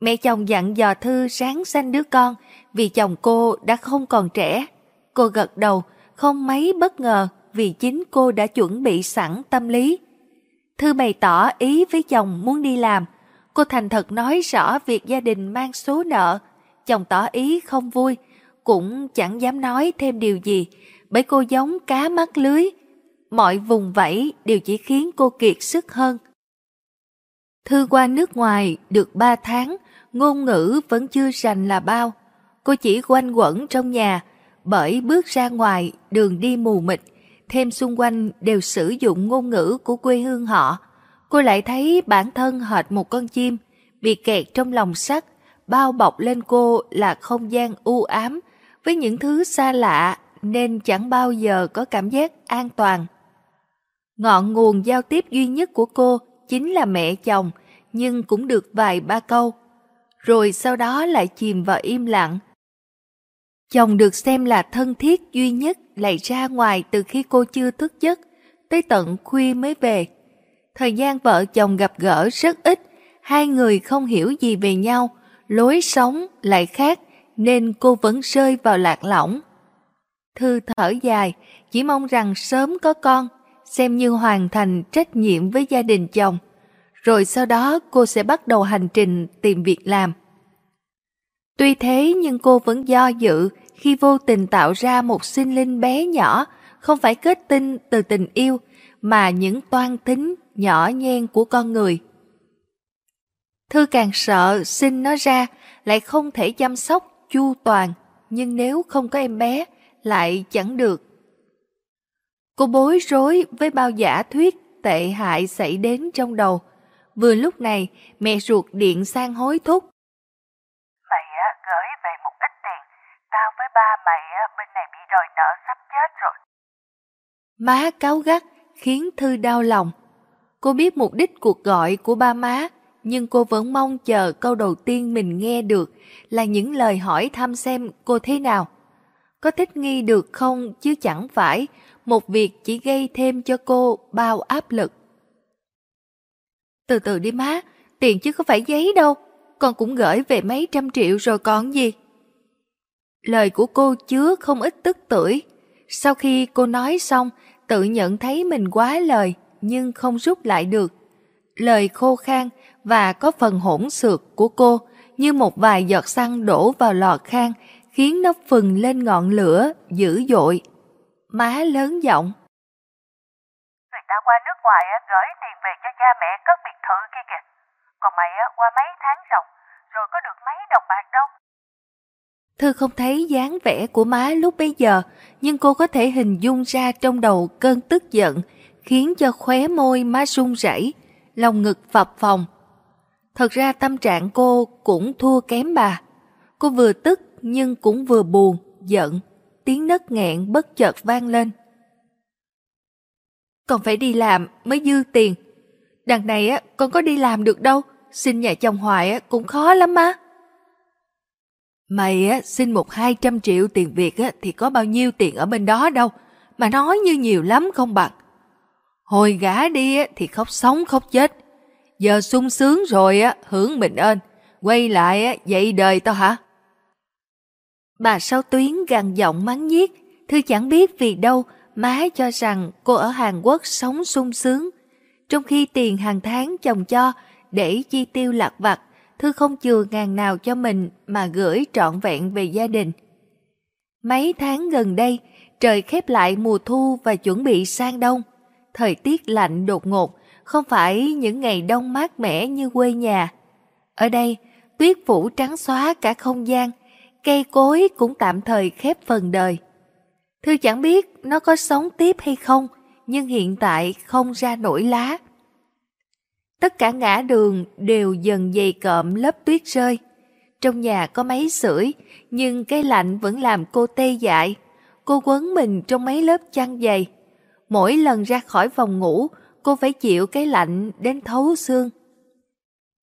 Mẹ chồng dặn dò Thư sáng sanh đứa con vì chồng cô đã không còn trẻ. Cô gật đầu, không mấy bất ngờ vì chính cô đã chuẩn bị sẵn tâm lý. Thư bày tỏ ý với chồng muốn đi làm. Cô thành thật nói rõ việc gia đình mang số nợ. Chồng tỏ ý không vui, cũng chẳng dám nói thêm điều gì, bởi cô giống cá mắc lưới. Mọi vùng vẫy đều chỉ khiến cô kiệt sức hơn. Thư qua nước ngoài được 3 tháng, ngôn ngữ vẫn chưa rành là bao. Cô chỉ quanh quẩn trong nhà, bởi bước ra ngoài đường đi mù mịt, thêm xung quanh đều sử dụng ngôn ngữ của quê hương họ. Cô lại thấy bản thân hệt một con chim, bị kẹt trong lòng sắt, bao bọc lên cô là không gian u ám, với những thứ xa lạ nên chẳng bao giờ có cảm giác an toàn. Ngọn nguồn giao tiếp duy nhất của cô chính là mẹ chồng, nhưng cũng được vài ba câu. Rồi sau đó lại chìm vào im lặng. Chồng được xem là thân thiết duy nhất lại ra ngoài từ khi cô chưa thức giấc, tới tận khuya mới về. Thời gian vợ chồng gặp gỡ rất ít, hai người không hiểu gì về nhau, lối sống lại khác nên cô vẫn rơi vào lạc lõng. Thư thở dài, chỉ mong rằng sớm có con, xem như hoàn thành trách nhiệm với gia đình chồng. Rồi sau đó cô sẽ bắt đầu hành trình tìm việc làm. Tuy thế nhưng cô vẫn do dự khi vô tình tạo ra một sinh linh bé nhỏ, không phải kết tinh từ tình yêu, mà những toan tính nhỏ nhen của con người. Thư càng sợ sinh nó ra lại không thể chăm sóc chu toàn, nhưng nếu không có em bé, lại chẳng được. Cô bối rối với bao giả thuyết tệ hại xảy đến trong đầu. Vừa lúc này, mẹ ruột điện sang hối thúc. Mày á, gửi về một ít tiền, tao với ba mày á, bên này bị đòi nợ sắp chết rồi. Má cáo gắt, khiến Thư đau lòng. Cô biết mục đích cuộc gọi của ba má, nhưng cô vẫn mong chờ câu đầu tiên mình nghe được là những lời hỏi thăm xem cô thế nào. Có thích nghi được không chứ chẳng phải một việc chỉ gây thêm cho cô bao áp lực. Từ từ đi má, tiền chứ có phải giấy đâu, con cũng gửi về mấy trăm triệu rồi còn gì. Lời của cô chứa không ít tức tưởi. Sau khi cô nói xong, tự nhận thấy mình quá lời nhưng không rút lại được. Lời khô khan và có phần hỗn xược của cô như một vài giọt xăng đổ vào lò khan khiến nó phừng lên ngọn lửa dữ dội. Má lớn giọng. Người ta qua nước ngoài gửi tiền về cho cha mẹ cất biệt thự kia kìa. Còn mày qua mấy tháng ròng rồi có được mấy đồng bạc đâu. Thư không thấy dáng vẻ của má lúc bấy giờ, nhưng cô có thể hình dung ra trong đầu cơn tức giận, khiến cho khóe môi má run rẩy, lòng ngực phập phồng. Thật ra tâm trạng cô cũng thua kém bà. Cô vừa tức nhưng cũng vừa buồn, giận. Tiếng nấc nghẹn bất chợt vang lên. Còn phải đi làm mới dư tiền. Đằng này á, con có đi làm được đâu, xin nhà chồng hoài cũng khó lắm má. Mày á, xin một hai trăm triệu tiền Việt á, thì có bao nhiêu tiền ở bên đó đâu, mà nói như nhiều lắm không bằng. Hồi gã đi á, thì khóc sống khóc chết. Giờ sung sướng rồi á, hưởng bình ơn, quay lại á, dậy đời tao hả? Bà Sáu Tuyến gằn giọng mắng nhiếc, Thư chẳng biết vì đâu má cho rằng cô ở Hàn Quốc sống sung sướng. Trong khi tiền hàng tháng chồng cho để chi tiêu lạc vặt, Thư không chừa ngàn nào cho mình mà gửi trọn vẹn về gia đình. Mấy tháng gần đây, trời khép lại mùa thu và chuẩn bị sang đông. Thời tiết lạnh đột ngột, không phải những ngày đông mát mẻ như quê nhà. Ở đây, tuyết phủ trắng xóa cả không gian, cây cối cũng tạm thời khép phần đời. Thư chẳng biết nó có sống tiếp hay không, nhưng hiện tại không ra nổi lá. Tất cả ngã đường đều dần dày cộm lớp tuyết rơi. Trong nhà có máy sưởi, nhưng cái lạnh vẫn làm cô tê dại. Cô quấn mình trong mấy lớp chăn dày. Mỗi lần ra khỏi phòng ngủ, cô phải chịu cái lạnh đến thấu xương.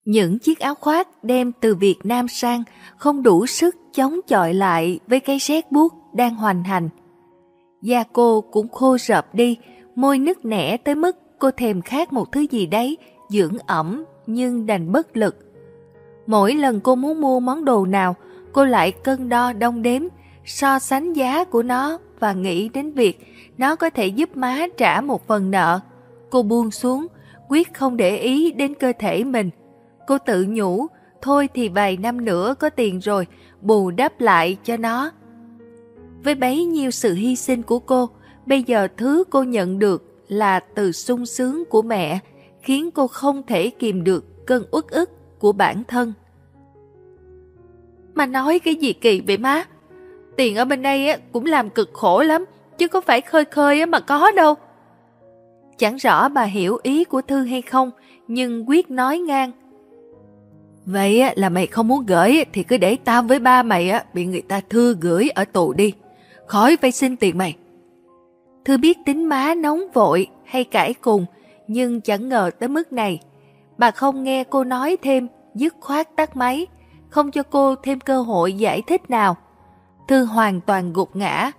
Những chiếc áo khoác đem từ Việt Nam sang không đủ sức chống chọi lại với cái rét buốt đang hoành hành. Da cô cũng khô rợp đi, môi nứt nẻ tới mức cô thèm khát một thứ gì đấy, dưỡng ẩm nhưng đành bất lực. Mỗi lần cô muốn mua món đồ nào, cô lại cân đo đong đếm, so sánh giá của nó và nghĩ đến việc nó có thể giúp má trả một phần nợ. Cô buông xuống, quyết không để ý đến cơ thể mình. Cô tự nhủ, thôi thì vài năm nữa có tiền rồi, bù đắp lại cho nó. Với bấy nhiêu sự hy sinh của cô, bây giờ thứ cô nhận được là từ sung sướng của mẹ, khiến cô không thể kìm được cơn uất ức của bản thân. Mà nói cái gì kỳ vậy má? Tiền ở bên đây cũng làm cực khổ lắm, chứ có phải khơi khơi mà có đâu. Chẳng rõ bà hiểu ý của Thư hay không, nhưng quyết nói ngang. Vậy là mày không muốn gửi thì cứ để tao với ba mày bị người ta thư gửi ở tù đi khỏi phải xin tiền mày. Thư biết tính má nóng vội hay cãi cùng, nhưng chẳng ngờ tới mức này. Bà không nghe cô nói thêm, dứt khoát tắt máy, không cho cô thêm cơ hội giải thích nào. Thư hoàn toàn gục ngã,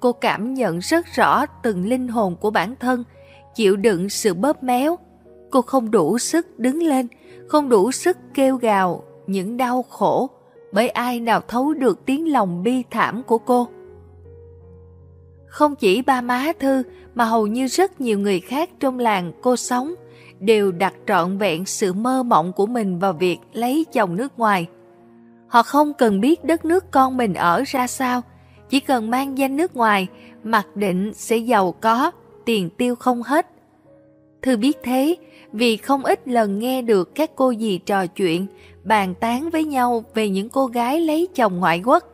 cô cảm nhận rất rõ từng linh hồn của bản thân, chịu đựng sự bóp méo. Cô không đủ sức đứng lên, không đủ sức kêu gào những đau khổ, bởi ai nào thấu được tiếng lòng bi thảm của cô. Không chỉ ba má Thư mà hầu như rất nhiều người khác trong làng cô sống đều đặt trọn vẹn sự mơ mộng của mình vào việc lấy chồng nước ngoài. Họ không cần biết đất nước con mình ở ra sao, chỉ cần mang danh nước ngoài, mặc định sẽ giàu có, tiền tiêu không hết. Thư biết thế vì không ít lần nghe được các cô dì trò chuyện, bàn tán với nhau về những cô gái lấy chồng ngoại quốc.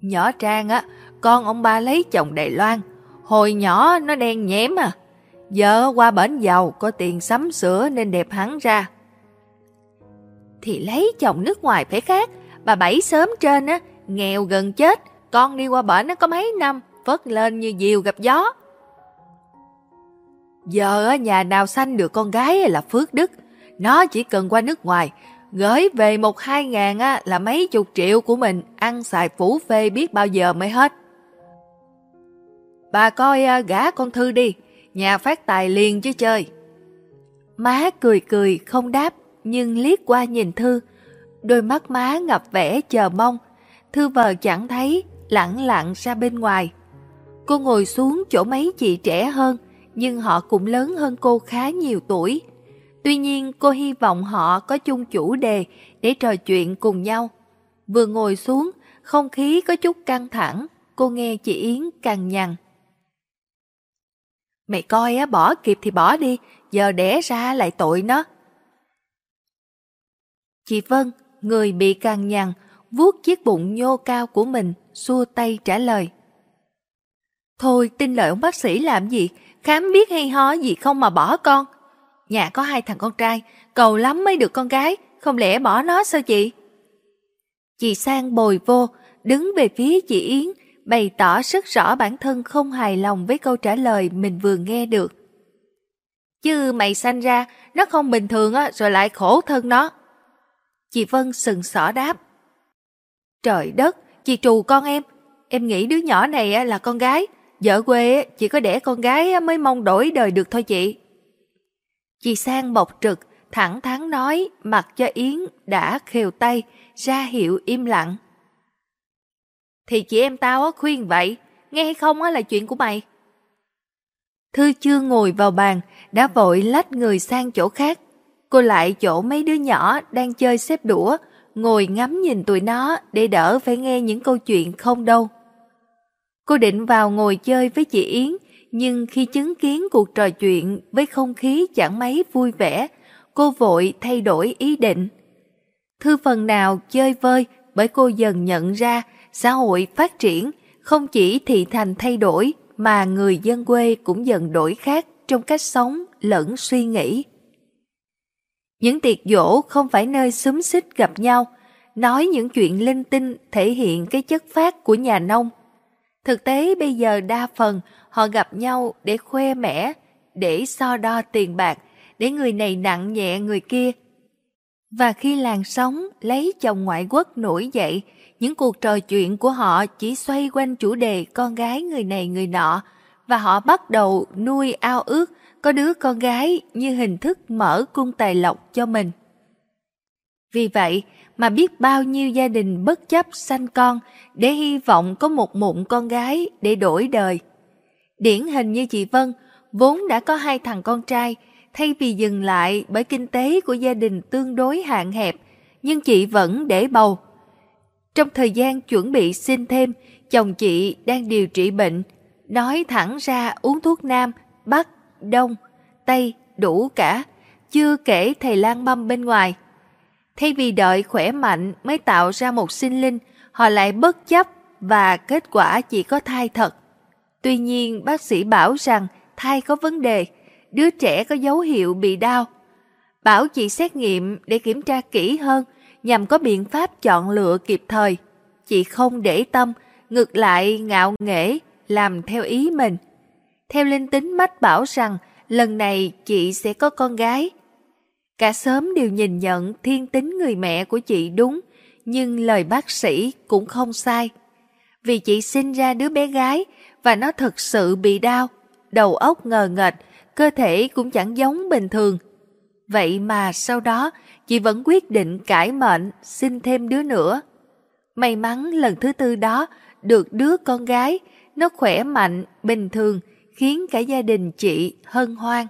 Nhỏ Trang á, con ông ba lấy chồng Đài Loan, hồi nhỏ nó đen nhém à. Giờ qua bển giàu có tiền sắm sửa nên đẹp hắn ra. Thì lấy chồng nước ngoài phải khác, bà bảy sớm trên á, nghèo gần chết, con đi qua bển nó có mấy năm, vất lên như diều gặp gió. Giờ nhà nào sanh được con gái là phước đức, nó chỉ cần qua nước ngoài, gửi về một hai ngàn á, là mấy chục triệu của mình, ăn xài phủ phê biết bao giờ mới hết. Bà coi à, gã con Thư đi, nhà phát tài liền chứ chơi. Má cười cười không đáp, nhưng liếc qua nhìn Thư. Đôi mắt má ngập vẻ chờ mong. Thư vờ chẳng thấy, lặng lặng ra bên ngoài. Cô ngồi xuống chỗ mấy chị trẻ hơn, nhưng họ cũng lớn hơn cô khá nhiều tuổi. Tuy nhiên cô hy vọng họ có chung chủ đề để trò chuyện cùng nhau. Vừa ngồi xuống, không khí có chút căng thẳng, cô nghe chị Yến càng nhằn. Mày coi á, bỏ kịp thì bỏ đi, giờ đẻ ra lại tội nó. Chị Vân, người bị càng nhằn, vuốt chiếc bụng nhô cao của mình, xua tay trả lời. Thôi tin lời ông bác sĩ làm gì, khám biết hay ho gì không mà bỏ con. Nhà có hai thằng con trai, cầu lắm mới được con gái, không lẽ bỏ nó sao chị? Chị Sang bồi vô, đứng về phía chị Yến, bày tỏ rất rõ bản thân không hài lòng với câu trả lời mình vừa nghe được. Chứ mày sanh ra, nó không bình thường á, rồi lại khổ thân nó. Chị Vân sừng sỏ đáp. Trời đất, chị trù con em. Em nghĩ đứa nhỏ này là con gái. Vợ quê chỉ có đẻ con gái mới mong đổi đời được thôi chị. Chị Sang bộc trực, thẳng thắn nói, mặc cho Yến đã khều tay, ra hiệu im lặng. Thì chị em tao khuyên vậy, nghe hay không là chuyện của mày. Thư chưa ngồi vào bàn, đã vội lách người sang chỗ khác. Cô lại chỗ mấy đứa nhỏ đang chơi xếp đũa, ngồi ngắm nhìn tụi nó để đỡ phải nghe những câu chuyện không đâu. Cô định vào ngồi chơi với chị Yến, nhưng khi chứng kiến cuộc trò chuyện với không khí chẳng mấy vui vẻ, cô vội thay đổi ý định. Thư phần nào chơi vơi bởi cô dần nhận ra xã hội phát triển không chỉ thị thành thay đổi mà người dân quê cũng dần đổi khác trong cách sống lẫn suy nghĩ. Những tiệc dỗ không phải nơi xúm xích gặp nhau, nói những chuyện linh tinh thể hiện cái chất phát của nhà nông. Thực tế bây giờ đa phần họ gặp nhau để khoe mẽ, để so đo tiền bạc, để người này nặng nhẹ người kia. Và khi làn sóng lấy chồng ngoại quốc nổi dậy, những cuộc trò chuyện của họ chỉ xoay quanh chủ đề con gái người này người nọ, và họ bắt đầu nuôi ao ước có đứa con gái như hình thức mở cung tài lộc cho mình. Vì vậy mà biết bao nhiêu gia đình bất chấp sanh con để hy vọng có một mụn con gái để đổi đời. Điển hình như chị Vân, vốn đã có hai thằng con trai, thay vì dừng lại bởi kinh tế của gia đình tương đối hạn hẹp, nhưng chị vẫn để bầu. Trong thời gian chuẩn bị sinh thêm, chồng chị đang điều trị bệnh, nói thẳng ra uống thuốc nam, bắc, đông, tây, đủ cả, chưa kể thầy lang băm bên ngoài. Thay vì đợi khỏe mạnh mới tạo ra một sinh linh, họ lại bất chấp và kết quả chỉ có thai thật. Tuy nhiên bác sĩ bảo rằng thai có vấn đề, đứa trẻ có dấu hiệu bị đau. Bảo chị xét nghiệm để kiểm tra kỹ hơn nhằm có biện pháp chọn lựa kịp thời. Chị không để tâm, ngược lại ngạo nghễ, làm theo ý mình. Theo linh tính mách bảo rằng lần này chị sẽ có con gái. Cả xóm đều nhìn nhận thiên tính người mẹ của chị đúng, nhưng lời bác sĩ cũng không sai. Vì chị sinh ra đứa bé gái và nó thực sự bị đau, đầu óc ngờ nghệch, cơ thể cũng chẳng giống bình thường. Vậy mà sau đó chị vẫn quyết định cải mệnh sinh thêm đứa nữa. May mắn lần thứ tư đó được đứa con gái, nó khỏe mạnh, bình thường, khiến cả gia đình chị hân hoan.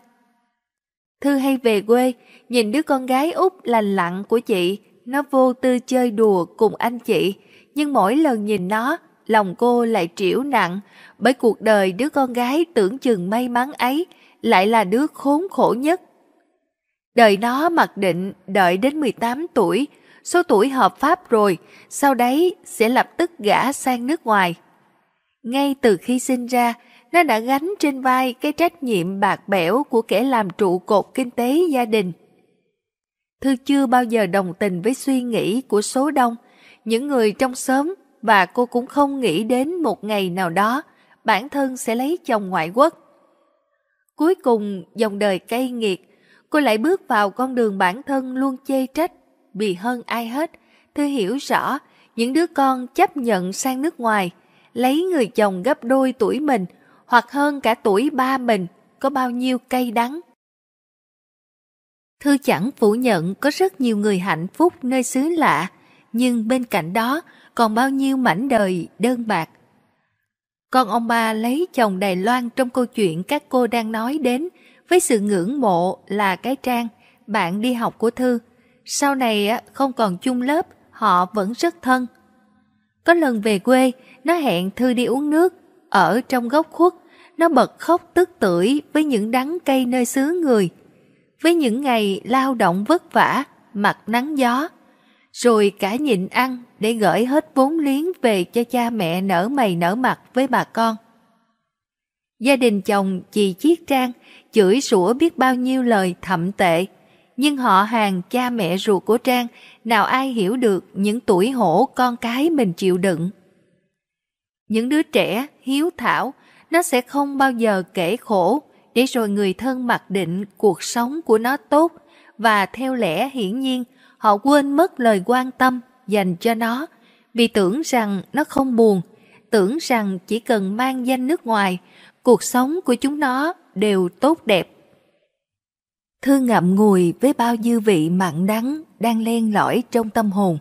Thư hay về quê, nhìn đứa con gái út lành lặn của chị, nó vô tư chơi đùa cùng anh chị, nhưng mỗi lần nhìn nó, lòng cô lại triểu nặng, bởi cuộc đời đứa con gái tưởng chừng may mắn ấy lại là đứa khốn khổ nhất. Đời nó mặc định đợi đến 18 tuổi, số tuổi hợp pháp rồi, sau đấy sẽ lập tức gả sang nước ngoài. Ngay từ khi sinh ra, nó đã gánh trên vai cái trách nhiệm bạc bẽo của kẻ làm trụ cột kinh tế gia đình. Thư chưa bao giờ đồng tình với suy nghĩ của số đông, những người trong xóm và cô cũng không nghĩ đến một ngày nào đó bản thân sẽ lấy chồng ngoại quốc. Cuối cùng, dòng đời cay nghiệt, cô lại bước vào con đường bản thân luôn chê trách vì hơn ai hết. Thư hiểu rõ những đứa con chấp nhận sang nước ngoài, lấy người chồng gấp đôi tuổi mình hoặc hơn cả tuổi ba mình có bao nhiêu cay đắng. Thư chẳng phủ nhận có rất nhiều người hạnh phúc nơi xứ lạ, nhưng bên cạnh đó còn bao nhiêu mảnh đời đơn bạc. Con ông ba lấy chồng Đài Loan trong câu chuyện các cô đang nói đến với sự ngưỡng mộ là cái trang, bạn đi học của Thư. Sau này không còn chung lớp, họ vẫn rất thân. Có lần về quê, nó hẹn Thư đi uống nước, ở trong góc khuất, nó bật khóc tức tưởi với những đắng cây nơi xứ người. Với những ngày lao động vất vả, mặt nắng gió. Rồi cả nhịn ăn để gửi hết vốn liếng về cho cha mẹ nở mày nở mặt với bà con. Gia đình chồng chị Chiết Trang chửi rủa biết bao nhiêu lời thậm tệ, nhưng họ hàng cha mẹ ruột của Trang nào ai hiểu được những tuổi hổ con cái mình chịu đựng. Những đứa trẻ hiếu thảo, nó sẽ không bao giờ kể khổ để rồi người thân mặc định cuộc sống của nó tốt và theo lẽ hiển nhiên họ quên mất lời quan tâm dành cho nó vì tưởng rằng nó không buồn, tưởng rằng chỉ cần mang danh nước ngoài, cuộc sống của chúng nó đều tốt đẹp. Thư ngậm ngùi với bao dư vị mặn đắng đang len lỏi trong tâm hồn.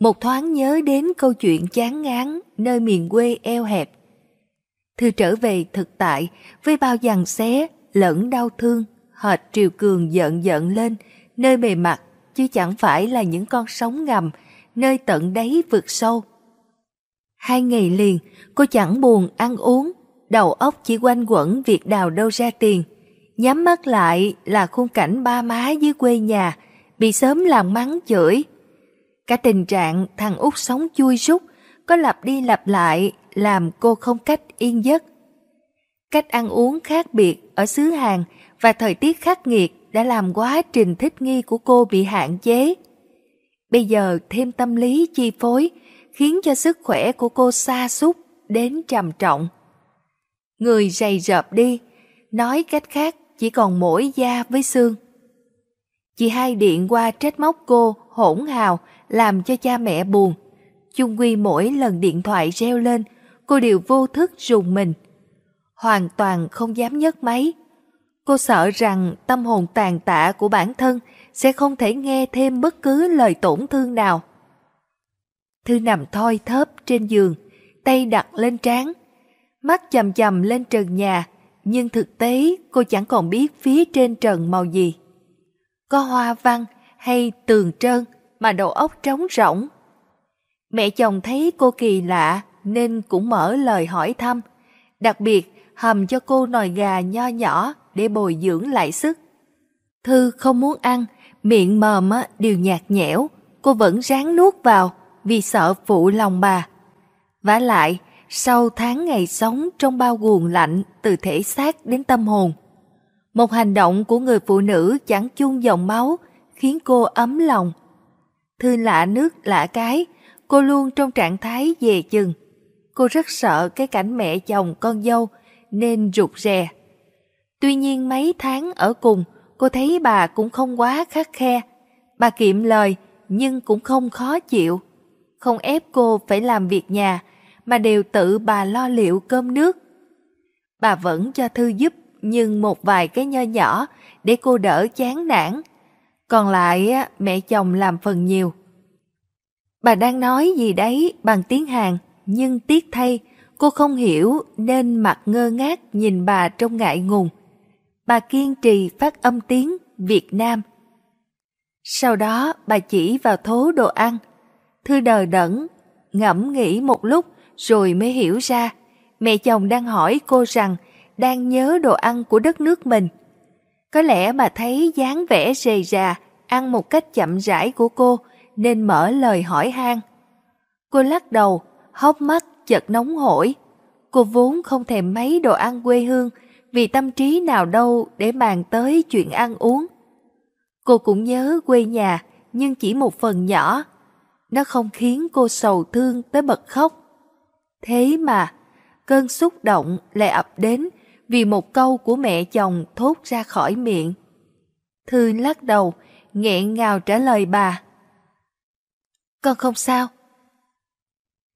Một thoáng nhớ đến câu chuyện chán ngán nơi miền quê eo hẹp. Thư trở về thực tại với bao dằn xé lẫn đau thương, hệt triều cường giận giận lên nơi bề mặt chứ chẳng phải là những con sóng ngầm nơi tận đáy vực sâu. Hai ngày liền, cô chẳng buồn ăn uống, đầu óc chỉ quanh quẩn việc đào đâu ra tiền. Nhắm mắt lại là khung cảnh ba má dưới quê nhà, bị sớm làm mắng chửi. Cả tình trạng thằng út sống chui rút, có lặp đi lặp lại làm cô không cách yên giấc. Cách ăn uống khác biệt ở xứ Hàn và thời tiết khắc nghiệt đã làm quá trình thích nghi của cô bị hạn chế. Bây giờ thêm tâm lý chi phối khiến cho sức khỏe của cô xa sút đến trầm trọng. Người dày rợp đi, nói cách khác chỉ còn mỗi da với xương. Chị hai điện qua trách móc cô hỗn hào làm cho cha mẹ buồn. Chung quy mỗi lần điện thoại reo lên, cô đều vô thức rùng mình. Hoàn toàn không dám nhấc máy. Cô sợ rằng tâm hồn tàn tạ của bản thân sẽ không thể nghe thêm bất cứ lời tổn thương nào. Thư nằm thoi thớp trên giường, tay đặt lên trán, mắt chầm chầm lên trần nhà, nhưng thực tế cô chẳng còn biết phía trên trần màu gì. Có hoa văn hay tường trơn mà đầu óc trống rỗng. Mẹ chồng thấy cô kỳ lạ nên cũng mở lời hỏi thăm, đặc biệt hầm cho cô nồi gà nho nhỏ để bồi dưỡng lại sức. Thư không muốn ăn miệng mờm đều nhạt nhẽo, cô vẫn ráng nuốt vào vì sợ phụ lòng bà. vả lại, sau tháng ngày sống trong bao guồng lạnh từ thể xác đến tâm hồn, một hành động của người phụ nữ chẳng chung dòng máu khiến cô ấm lòng. Thư lạ nước lạ cái, cô luôn trong trạng thái dè chừng. Cô rất sợ cái cảnh mẹ chồng con dâu nên rụt rè. Tuy nhiên mấy tháng ở cùng, cô thấy bà cũng không quá khắc khe. Bà kiệm lời nhưng cũng không khó chịu. Không ép cô phải làm việc nhà mà đều tự bà lo liệu cơm nước. Bà vẫn cho Thư giúp nhưng một vài cái nho nhỏ để cô đỡ chán nản. Còn lại mẹ chồng làm phần nhiều. Bà đang nói gì đấy bằng tiếng Hàn nhưng tiếc thay cô không hiểu nên mặt ngơ ngác nhìn bà trong ngại ngùng bà kiên trì phát âm tiếng Việt Nam. Sau đó bà chỉ vào thố đồ ăn. Thư đờ đẫn, ngẫm nghĩ một lúc rồi mới hiểu ra mẹ chồng đang hỏi cô rằng đang nhớ đồ ăn của đất nước mình. Có lẽ bà thấy dáng vẻ rề rà, ăn một cách chậm rãi của cô nên mở lời hỏi han. Cô lắc đầu, hốc mắt chợt nóng hổi. Cô vốn không thèm mấy đồ ăn quê hương vì tâm trí nào đâu để bàn tới chuyện ăn uống. Cô cũng nhớ quê nhà, nhưng chỉ một phần nhỏ. Nó không khiến cô sầu thương tới bật khóc. Thế mà, cơn xúc động lại ập đến vì một câu của mẹ chồng thốt ra khỏi miệng. Thư lắc đầu, nghẹn ngào trả lời bà. Con không sao.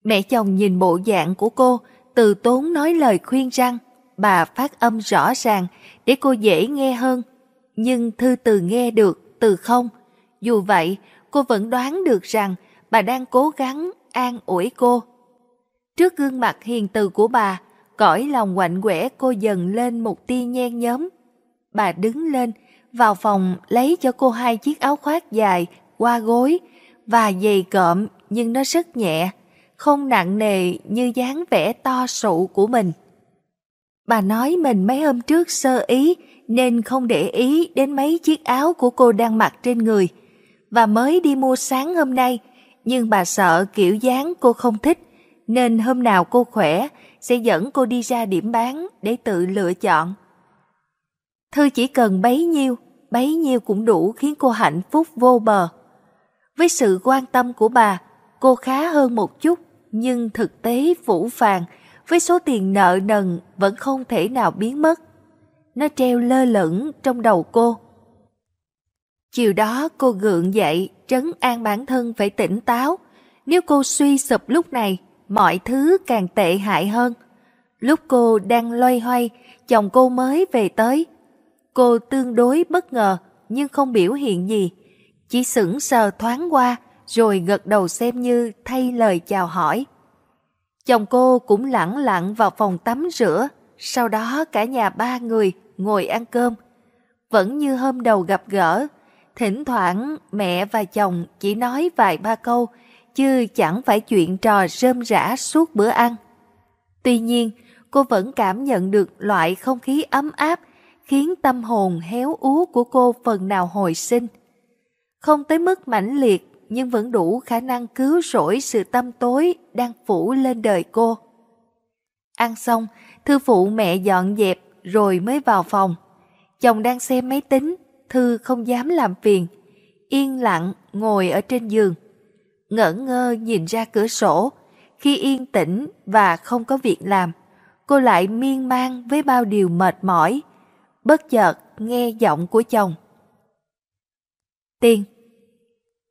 Mẹ chồng nhìn bộ dạng của cô, từ tốn nói lời khuyên răng bà phát âm rõ ràng để cô dễ nghe hơn. Nhưng Thư từ nghe được, từ không. Dù vậy, cô vẫn đoán được rằng bà đang cố gắng an ủi cô. Trước gương mặt hiền từ của bà, cõi lòng quạnh quẻ cô dần lên một tia nhen nhóm. Bà đứng lên, vào phòng lấy cho cô hai chiếc áo khoác dài, qua gối và dày cộm nhưng nó rất nhẹ, không nặng nề như dáng vẻ to sụ của mình. Bà nói mình mấy hôm trước sơ ý nên không để ý đến mấy chiếc áo của cô đang mặc trên người và mới đi mua sáng hôm nay nhưng bà sợ kiểu dáng cô không thích nên hôm nào cô khỏe sẽ dẫn cô đi ra điểm bán để tự lựa chọn. Thư chỉ cần bấy nhiêu, bấy nhiêu cũng đủ khiến cô hạnh phúc vô bờ. Với sự quan tâm của bà, cô khá hơn một chút nhưng thực tế phủ phàng với số tiền nợ nần vẫn không thể nào biến mất. nó treo lơ lửng trong đầu cô. Chiều đó cô gượng dậy, trấn an bản thân phải tỉnh táo. Nếu cô suy sụp lúc này, mọi thứ càng tệ hại hơn. Lúc cô đang loay hoay, chồng cô mới về tới. Cô tương đối bất ngờ, nhưng không biểu hiện gì. Chỉ sững sờ thoáng qua, rồi gật đầu xem như thay lời chào hỏi. Chồng cô cũng lẳng lặng vào phòng tắm rửa, sau đó cả nhà ba người ngồi ăn cơm. Vẫn như hôm đầu gặp gỡ, thỉnh thoảng mẹ và chồng chỉ nói vài ba câu, chứ chẳng phải chuyện trò rơm rã suốt bữa ăn. Tuy nhiên, cô vẫn cảm nhận được loại không khí ấm áp khiến tâm hồn héo ú của cô phần nào hồi sinh. Không tới mức mãnh liệt nhưng vẫn đủ khả năng cứu rỗi sự tâm tối đang phủ lên đời cô. Ăn xong, thư phụ mẹ dọn dẹp rồi mới vào phòng. Chồng đang xem máy tính, Thư không dám làm phiền, yên lặng ngồi ở trên giường. Ngỡ ngơ nhìn ra cửa sổ, khi yên tĩnh và không có việc làm, cô lại miên man với bao điều mệt mỏi. Bất chợt nghe giọng của chồng. Tiên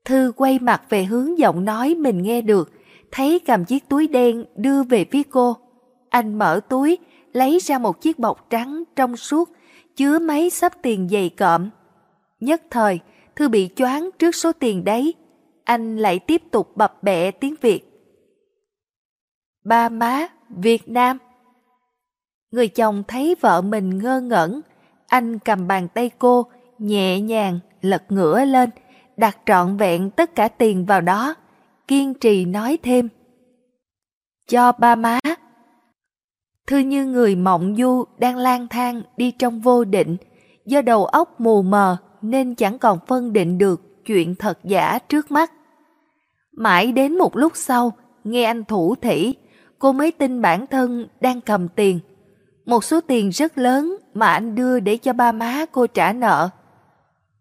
Thư quay mặt về hướng giọng nói mình nghe được, thấy cầm chiếc túi đen đưa về phía cô. Anh mở túi, lấy ra một chiếc bọc trắng trong suốt, chứa mấy sắp tiền dày cộm. Nhất thời, Thư bị choáng trước số tiền đấy. Anh lại tiếp tục bập bẹ tiếng Việt. Ba má, Việt Nam. Người chồng thấy vợ mình ngơ ngẩn. Anh cầm bàn tay cô, nhẹ nhàng lật ngửa lên, đặt trọn vẹn tất cả tiền vào đó, kiên trì nói thêm. Cho ba má. Thư như người mộng du đang lang thang đi trong vô định, do đầu óc mù mờ nên chẳng còn phân định được chuyện thật giả trước mắt. Mãi đến một lúc sau, nghe anh thủ thỉ, cô mới tin bản thân đang cầm tiền. Một số tiền rất lớn mà anh đưa để cho ba má cô trả nợ.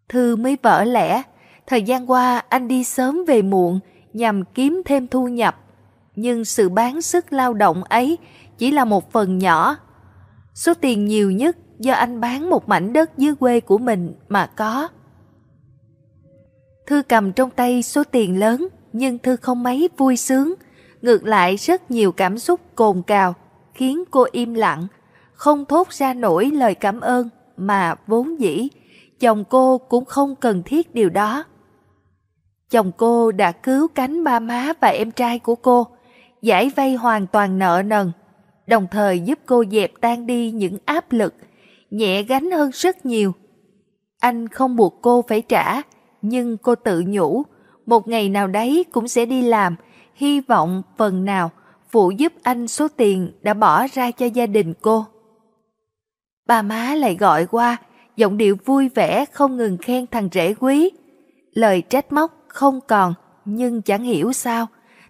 Thư mới vỡ lẽ, Thời gian qua anh đi sớm về muộn nhằm kiếm thêm thu nhập, nhưng sự bán sức lao động ấy chỉ là một phần nhỏ. Số tiền nhiều nhất do anh bán một mảnh đất dưới quê của mình mà có. Thư cầm trong tay số tiền lớn nhưng Thư không mấy vui sướng, ngược lại rất nhiều cảm xúc cồn cào khiến cô im lặng, không thốt ra nổi lời cảm ơn mà vốn dĩ chồng cô cũng không cần thiết điều đó. Chồng cô đã cứu cánh ba má và em trai của cô, giải vay hoàn toàn nợ nần, đồng thời giúp cô dẹp tan đi những áp lực, nhẹ gánh hơn rất nhiều. Anh không buộc cô phải trả, nhưng cô tự nhủ, một ngày nào đấy cũng sẽ đi làm, hy vọng phần nào phụ giúp anh số tiền đã bỏ ra cho gia đình cô. Ba má lại gọi qua, giọng điệu vui vẻ không ngừng khen thằng rể quý. Lời trách móc không còn, nhưng chẳng hiểu sao,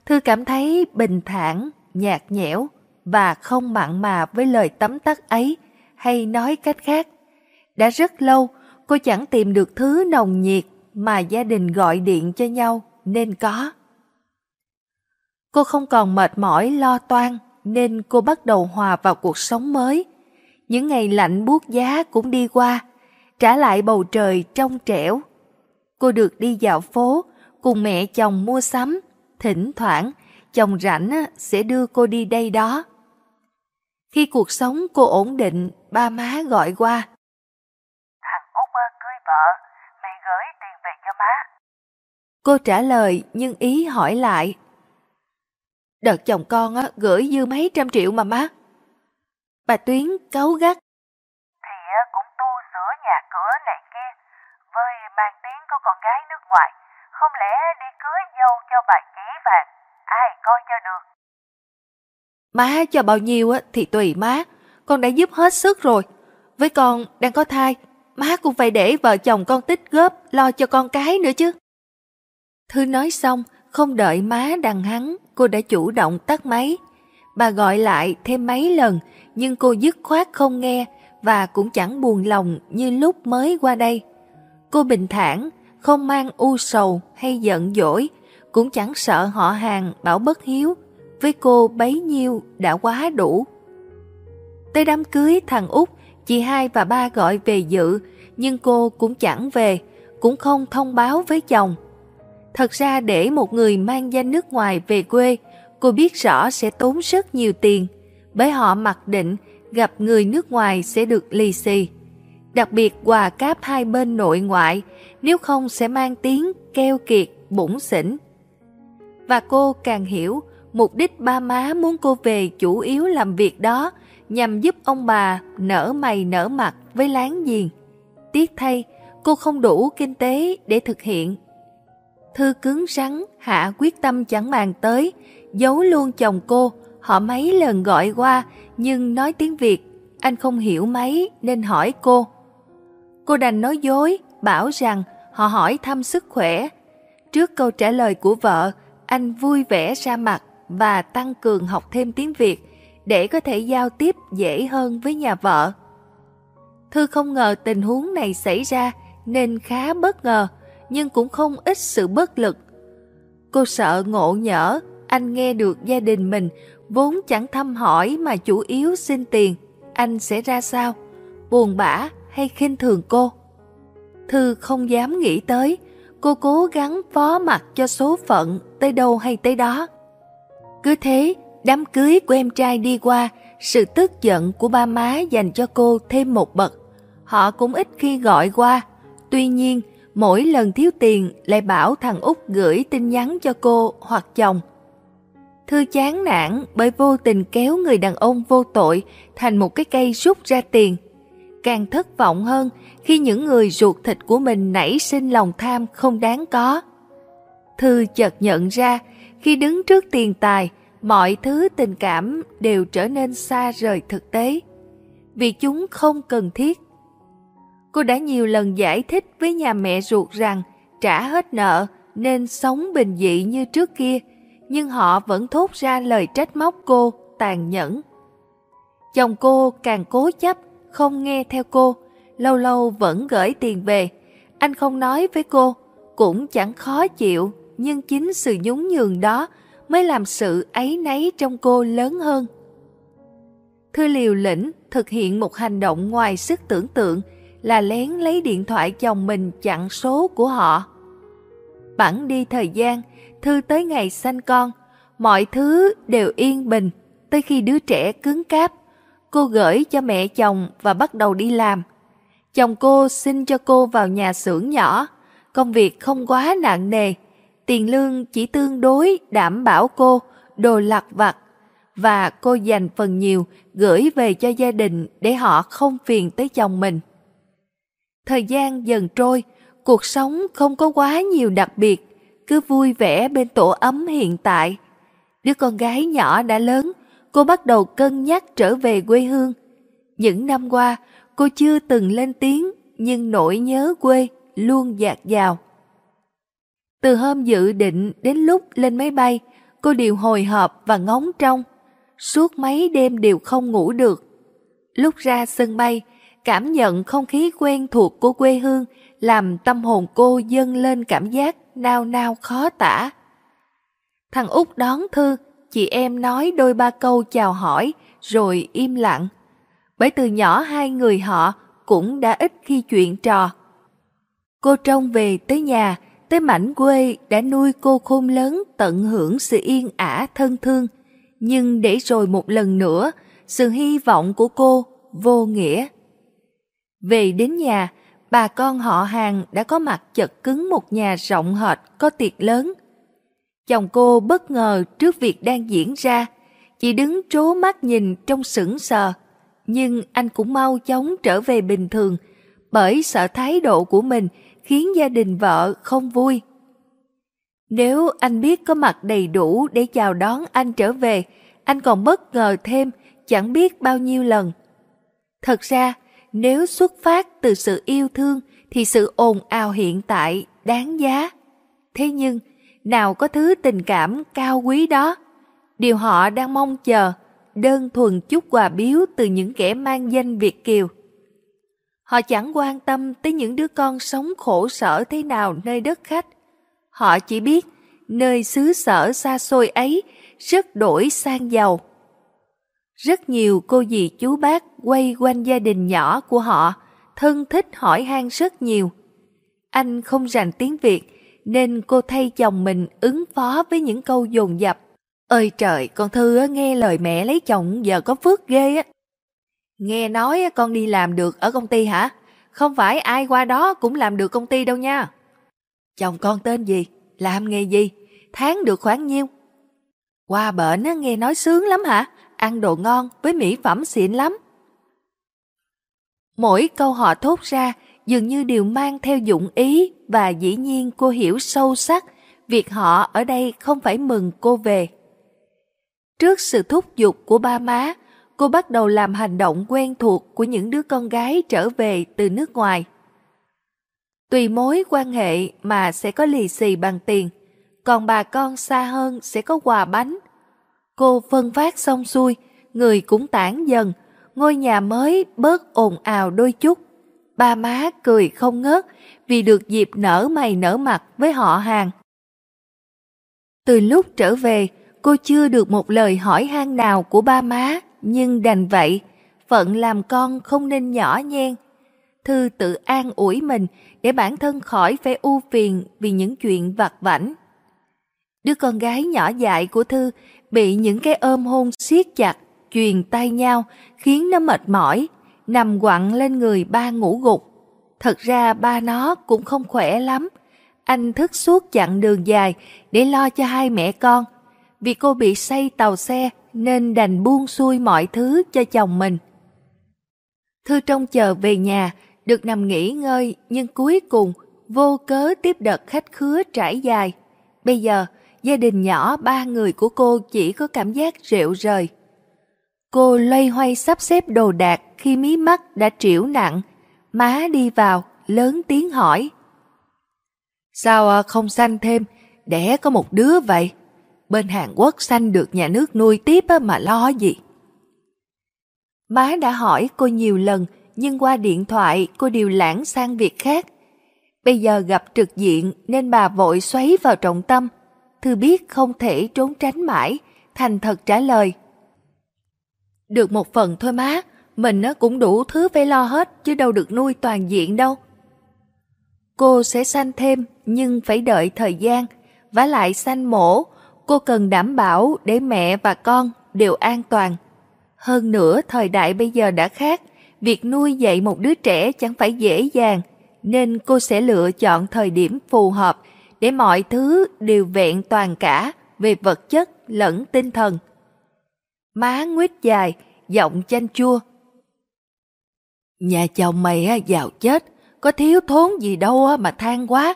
Thư cảm thấy bình thản, nhạt nhẽo và không mặn mà với lời tấm tắc ấy, hay nói cách khác. Đã rất lâu, cô chẳng tìm được thứ nồng nhiệt mà gia đình gọi điện cho nhau nên có. Cô không còn mệt mỏi lo toan nên cô bắt đầu hòa vào cuộc sống mới. Những ngày lạnh buốt giá cũng đi qua, trả lại bầu trời trong trẻo. Cô được đi dạo phố, cùng mẹ chồng mua sắm, thỉnh thoảng chồng rảnh sẽ đưa cô đi đây đó. Khi cuộc sống cô ổn định, ba má gọi qua. Thằng Út cưới vợ, mày gửi tiền về cho má. Cô trả lời nhưng ý hỏi lại. Đợt chồng con á, gửi dư mấy trăm triệu mà má. Bà Tuyến cấu gắt. Thì cũng tu sửa nhà cửa này kia, với mang tiếng có con gái nước ngoài không lẽ đi cưới dâu cho bà chỉ vàng, ai coi cho được. Má cho bao nhiêu á thì tùy má, con đã giúp hết sức rồi. Với con đang có thai, má cũng phải để vợ chồng con tích góp lo cho con cái nữa chứ. Thư nói xong, không đợi má đằng hắn, cô đã chủ động tắt máy. Bà gọi lại thêm mấy lần, nhưng cô dứt khoát không nghe và cũng chẳng buồn lòng như lúc mới qua đây. Cô bình thản, không mang u sầu hay giận dỗi, cũng chẳng sợ họ hàng bảo bất hiếu, với cô bấy nhiêu đã quá đủ. Tới đám cưới thằng út, Chị hai và ba gọi về dự, nhưng cô cũng chẳng về, cũng không thông báo với chồng. Thật ra để một người mang danh nước ngoài về quê, cô biết rõ sẽ tốn rất nhiều tiền, bởi họ mặc định gặp người nước ngoài sẽ được lì xì. Đặc biệt quà cáp hai bên nội ngoại, nếu không sẽ mang tiếng keo kiệt, bủng xỉn. Và cô càng hiểu mục đích ba má muốn cô về chủ yếu làm việc đó nhằm giúp ông bà nở mày nở mặt với láng giềng. Tiếc thay, cô không đủ kinh tế để thực hiện. Thư cứng rắn, hạ quyết tâm chẳng màng tới, giấu luôn chồng cô, họ mấy lần gọi qua nhưng nói tiếng Việt, anh không hiểu mấy nên hỏi cô. Cô đành nói dối, bảo rằng họ hỏi thăm sức khỏe. Trước câu trả lời của vợ, anh vui vẻ ra mặt và tăng cường học thêm tiếng Việt để có thể giao tiếp dễ hơn với nhà vợ. Thư không ngờ tình huống này xảy ra nên khá bất ngờ, nhưng cũng không ít sự bất lực. Cô sợ ngộ nhỡ, anh nghe được gia đình mình vốn chẳng thăm hỏi mà chủ yếu xin tiền, anh sẽ ra sao? Buồn bã hay khinh thường cô? Thư không dám nghĩ tới, cô cố gắng phó mặt cho số phận tới đâu hay tới đó. Cứ thế, đám cưới của em trai đi qua, sự tức giận của ba má dành cho cô thêm một bậc. Họ cũng ít khi gọi qua. Tuy nhiên, mỗi lần thiếu tiền lại bảo thằng út gửi tin nhắn cho cô hoặc chồng. Thư chán nản bởi vô tình kéo người đàn ông vô tội thành một cái cây rút ra tiền. Càng thất vọng hơn khi những người ruột thịt của mình nảy sinh lòng tham không đáng có. Thư chợt nhận ra khi đứng trước tiền tài, mọi thứ tình cảm đều trở nên xa rời thực tế, vì chúng không cần thiết. Cô đã nhiều lần giải thích với nhà mẹ ruột rằng trả hết nợ nên sống bình dị như trước kia, nhưng họ vẫn thốt ra lời trách móc cô tàn nhẫn. Chồng cô càng cố chấp, không nghe theo cô, lâu lâu vẫn gửi tiền về. Anh không nói với cô, cũng chẳng khó chịu, nhưng chính sự nhún nhường đó mới làm sự ấy nấy trong cô lớn hơn. Thư liều lĩnh thực hiện một hành động ngoài sức tưởng tượng là lén lấy điện thoại chồng mình chặn số của họ. Bẵng đi thời gian, Thư tới ngày sanh con, mọi thứ đều yên bình, tới khi đứa trẻ cứng cáp. Cô gửi cho mẹ chồng và bắt đầu đi làm. Chồng cô xin cho cô vào nhà xưởng nhỏ, công việc không quá nặng nề, tiền lương chỉ tương đối đảm bảo cô đồ lặt vặt và cô dành phần nhiều gửi về cho gia đình để họ không phiền tới chồng mình. Thời gian dần trôi, cuộc sống không có quá nhiều đặc biệt, cứ vui vẻ bên tổ ấm hiện tại. Đứa con gái nhỏ đã lớn, cô bắt đầu cân nhắc trở về quê hương. Những năm qua, cô chưa từng lên tiếng, nhưng nỗi nhớ quê luôn dạt dào. Từ hôm dự định đến lúc lên máy bay, cô đều hồi hộp và ngóng trông. Suốt mấy đêm đều không ngủ được. Lúc ra sân bay, cảm nhận không khí quen thuộc của quê hương làm tâm hồn cô dâng lên cảm giác nao nao khó tả. Thằng út đón Thư, chị em nói đôi ba câu chào hỏi rồi im lặng. Bởi từ nhỏ hai người họ cũng đã ít khi chuyện trò. Cô trông về tới nhà, tới mảnh quê đã nuôi cô khôn lớn tận hưởng sự yên ả thân thương. Nhưng để rồi một lần nữa, sự hy vọng của cô vô nghĩa. Về đến nhà, bà con họ hàng đã có mặt chật cứng một nhà rộng hệt có tiệc lớn. Chồng cô bất ngờ trước việc đang diễn ra, chỉ đứng trố mắt nhìn trong sững sờ. Nhưng anh cũng mau chóng trở về bình thường, bởi sợ thái độ của mình khiến gia đình vợ không vui. Nếu anh biết có mặt đầy đủ để chào đón anh trở về, anh còn bất ngờ thêm chẳng biết bao nhiêu lần. Thật ra, nếu xuất phát từ sự yêu thương thì sự ồn ào hiện tại đáng giá. Thế nhưng, nào có thứ tình cảm cao quý đó. Điều họ đang mong chờ, đơn thuần chút quà biếu từ những kẻ mang danh Việt Kiều. Họ chẳng quan tâm tới những đứa con sống khổ sở thế nào nơi đất khách. Họ chỉ biết nơi xứ sở xa xôi ấy rất đổi sang giàu. Rất nhiều cô dì chú bác quay quanh gia đình nhỏ của họ, thân thích hỏi han rất nhiều. Anh không rành tiếng Việt, nên cô thay chồng mình ứng phó với những câu dồn dập. Ơi trời, con Thư nghe lời mẹ lấy chồng giờ có phước ghê á. Nghe nói con đi làm được ở công ty hả? Không phải ai qua đó cũng làm được công ty đâu nha. Chồng con tên gì? Làm nghề gì? Tháng được khoảng nhiêu? Qua bệnh nghe nói sướng lắm hả? Ăn đồ ngon với mỹ phẩm xịn lắm. Mỗi câu họ thốt ra dường như đều mang theo dụng ý và dĩ nhiên cô hiểu sâu sắc việc họ ở đây không phải mừng cô về. Trước sự thúc giục của ba má, cô bắt đầu làm hành động quen thuộc của những đứa con gái trở về từ nước ngoài. Tùy mối quan hệ mà sẽ có lì xì bằng tiền, còn bà con xa hơn sẽ có quà bánh. Cô phân phát xong xuôi, người cũng tản dần, ngôi nhà mới bớt ồn ào đôi chút. Ba má cười không ngớt vì được dịp nở mày nở mặt với họ hàng. Từ lúc trở về, cô chưa được một lời hỏi han nào của ba má, nhưng đành vậy, phận làm con không nên nhỏ nhen. Thư tự an ủi mình để bản thân khỏi phải u phiền vì những chuyện vặt vảnh. Đứa con gái nhỏ dại của Thư bị những cái ôm hôn siết chặt, truyền tay nhau khiến nó mệt mỏi, nằm quặn lên người ba ngủ gục. Thật ra ba nó cũng không khỏe lắm. Anh thức suốt chặng đường dài để lo cho hai mẹ con. Vì cô bị say tàu xe nên đành buông xuôi mọi thứ cho chồng mình. Thư trông chờ về nhà, được nằm nghỉ ngơi nhưng cuối cùng vô cớ tiếp đợt khách khứa trải dài. Bây giờ, gia đình nhỏ ba người của cô chỉ có cảm giác rệu rời. Cô loay hoay sắp xếp đồ đạc khi mí mắt đã triểu nặng. Má đi vào, lớn tiếng hỏi. Sao à, không sanh thêm, đẻ có một đứa vậy? Bên Hàn Quốc sanh được nhà nước nuôi tiếp mà lo gì? Má đã hỏi cô nhiều lần, nhưng qua điện thoại cô đều lãng sang việc khác. Bây giờ gặp trực diện nên bà vội xoáy vào trọng tâm. Thư biết không thể trốn tránh mãi, thành thật trả lời. Được một phần thôi má, mình cũng đủ thứ phải lo hết chứ đâu được nuôi toàn diện đâu. Cô sẽ sanh thêm nhưng phải đợi thời gian, và lại sanh mổ, cô cần đảm bảo để mẹ và con đều an toàn. Hơn nữa thời đại bây giờ đã khác, việc nuôi dạy một đứa trẻ chẳng phải dễ dàng, nên cô sẽ lựa chọn thời điểm phù hợp để mọi thứ đều vẹn toàn cả về vật chất lẫn tinh thần. Má nguyết dài, giọng chanh chua. Nhà chồng mày giàu chết, có thiếu thốn gì đâu mà than quá.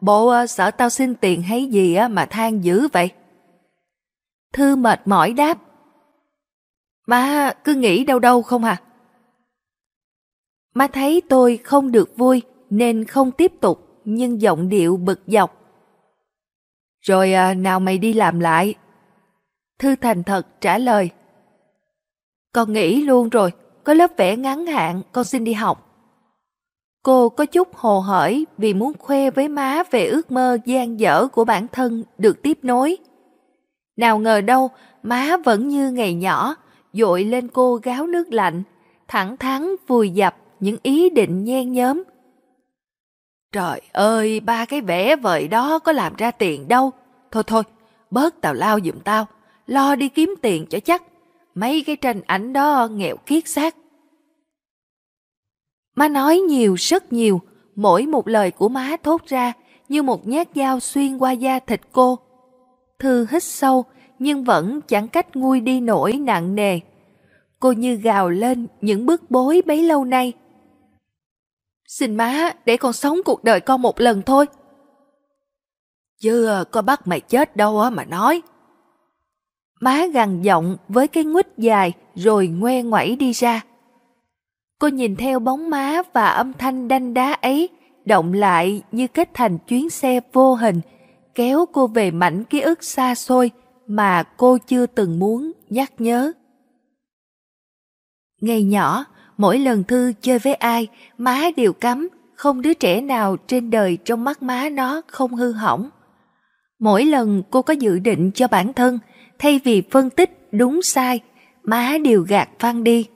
Bộ ờ, sợ tao xin tiền hay gì mà than dữ vậy? Thư mệt mỏi đáp. Má cứ nghĩ đâu đâu không à? Má thấy tôi không được vui nên không tiếp tục nhưng giọng điệu bực dọc. Rồi à, nào mày đi làm lại? Thư thành thật trả lời. Con nghĩ luôn rồi, có lớp vẽ ngắn hạn, con xin đi học. Cô có chút hồ hởi vì muốn khoe với má về ước mơ gian dở của bản thân được tiếp nối. Nào ngờ đâu, má vẫn như ngày nhỏ, dội lên cô gáo nước lạnh, thẳng thắn vùi dập những ý định nhen nhóm. Trời ơi, ba cái vẽ vời đó có làm ra tiền đâu. Thôi thôi, bớt tào lao giùm tao, lo đi kiếm tiền cho chắc. Mấy cái tranh ảnh đó nghèo kiết xác. Má nói nhiều rất nhiều, mỗi một lời của má thốt ra như một nhát dao xuyên qua da thịt cô. Thư hít sâu nhưng vẫn chẳng cách nguôi đi nổi nặng nề. Cô như gào lên những bức bối bấy lâu nay. Xin má để con sống cuộc đời con một lần thôi. Chứ có bắt mày chết đâu mà nói. Má gằn giọng với cái nguýt dài rồi ngoe ngoẩy đi ra. Cô nhìn theo bóng má và âm thanh đanh đá ấy động lại như kết thành chuyến xe vô hình kéo cô về mảnh ký ức xa xôi mà cô chưa từng muốn nhắc nhớ. Ngày nhỏ, mỗi lần Thư chơi với ai, má đều cấm, không đứa trẻ nào trên đời trong mắt má nó không hư hỏng. Mỗi lần cô có dự định cho bản thân, thay vì phân tích đúng sai, má đều gạt phăng đi.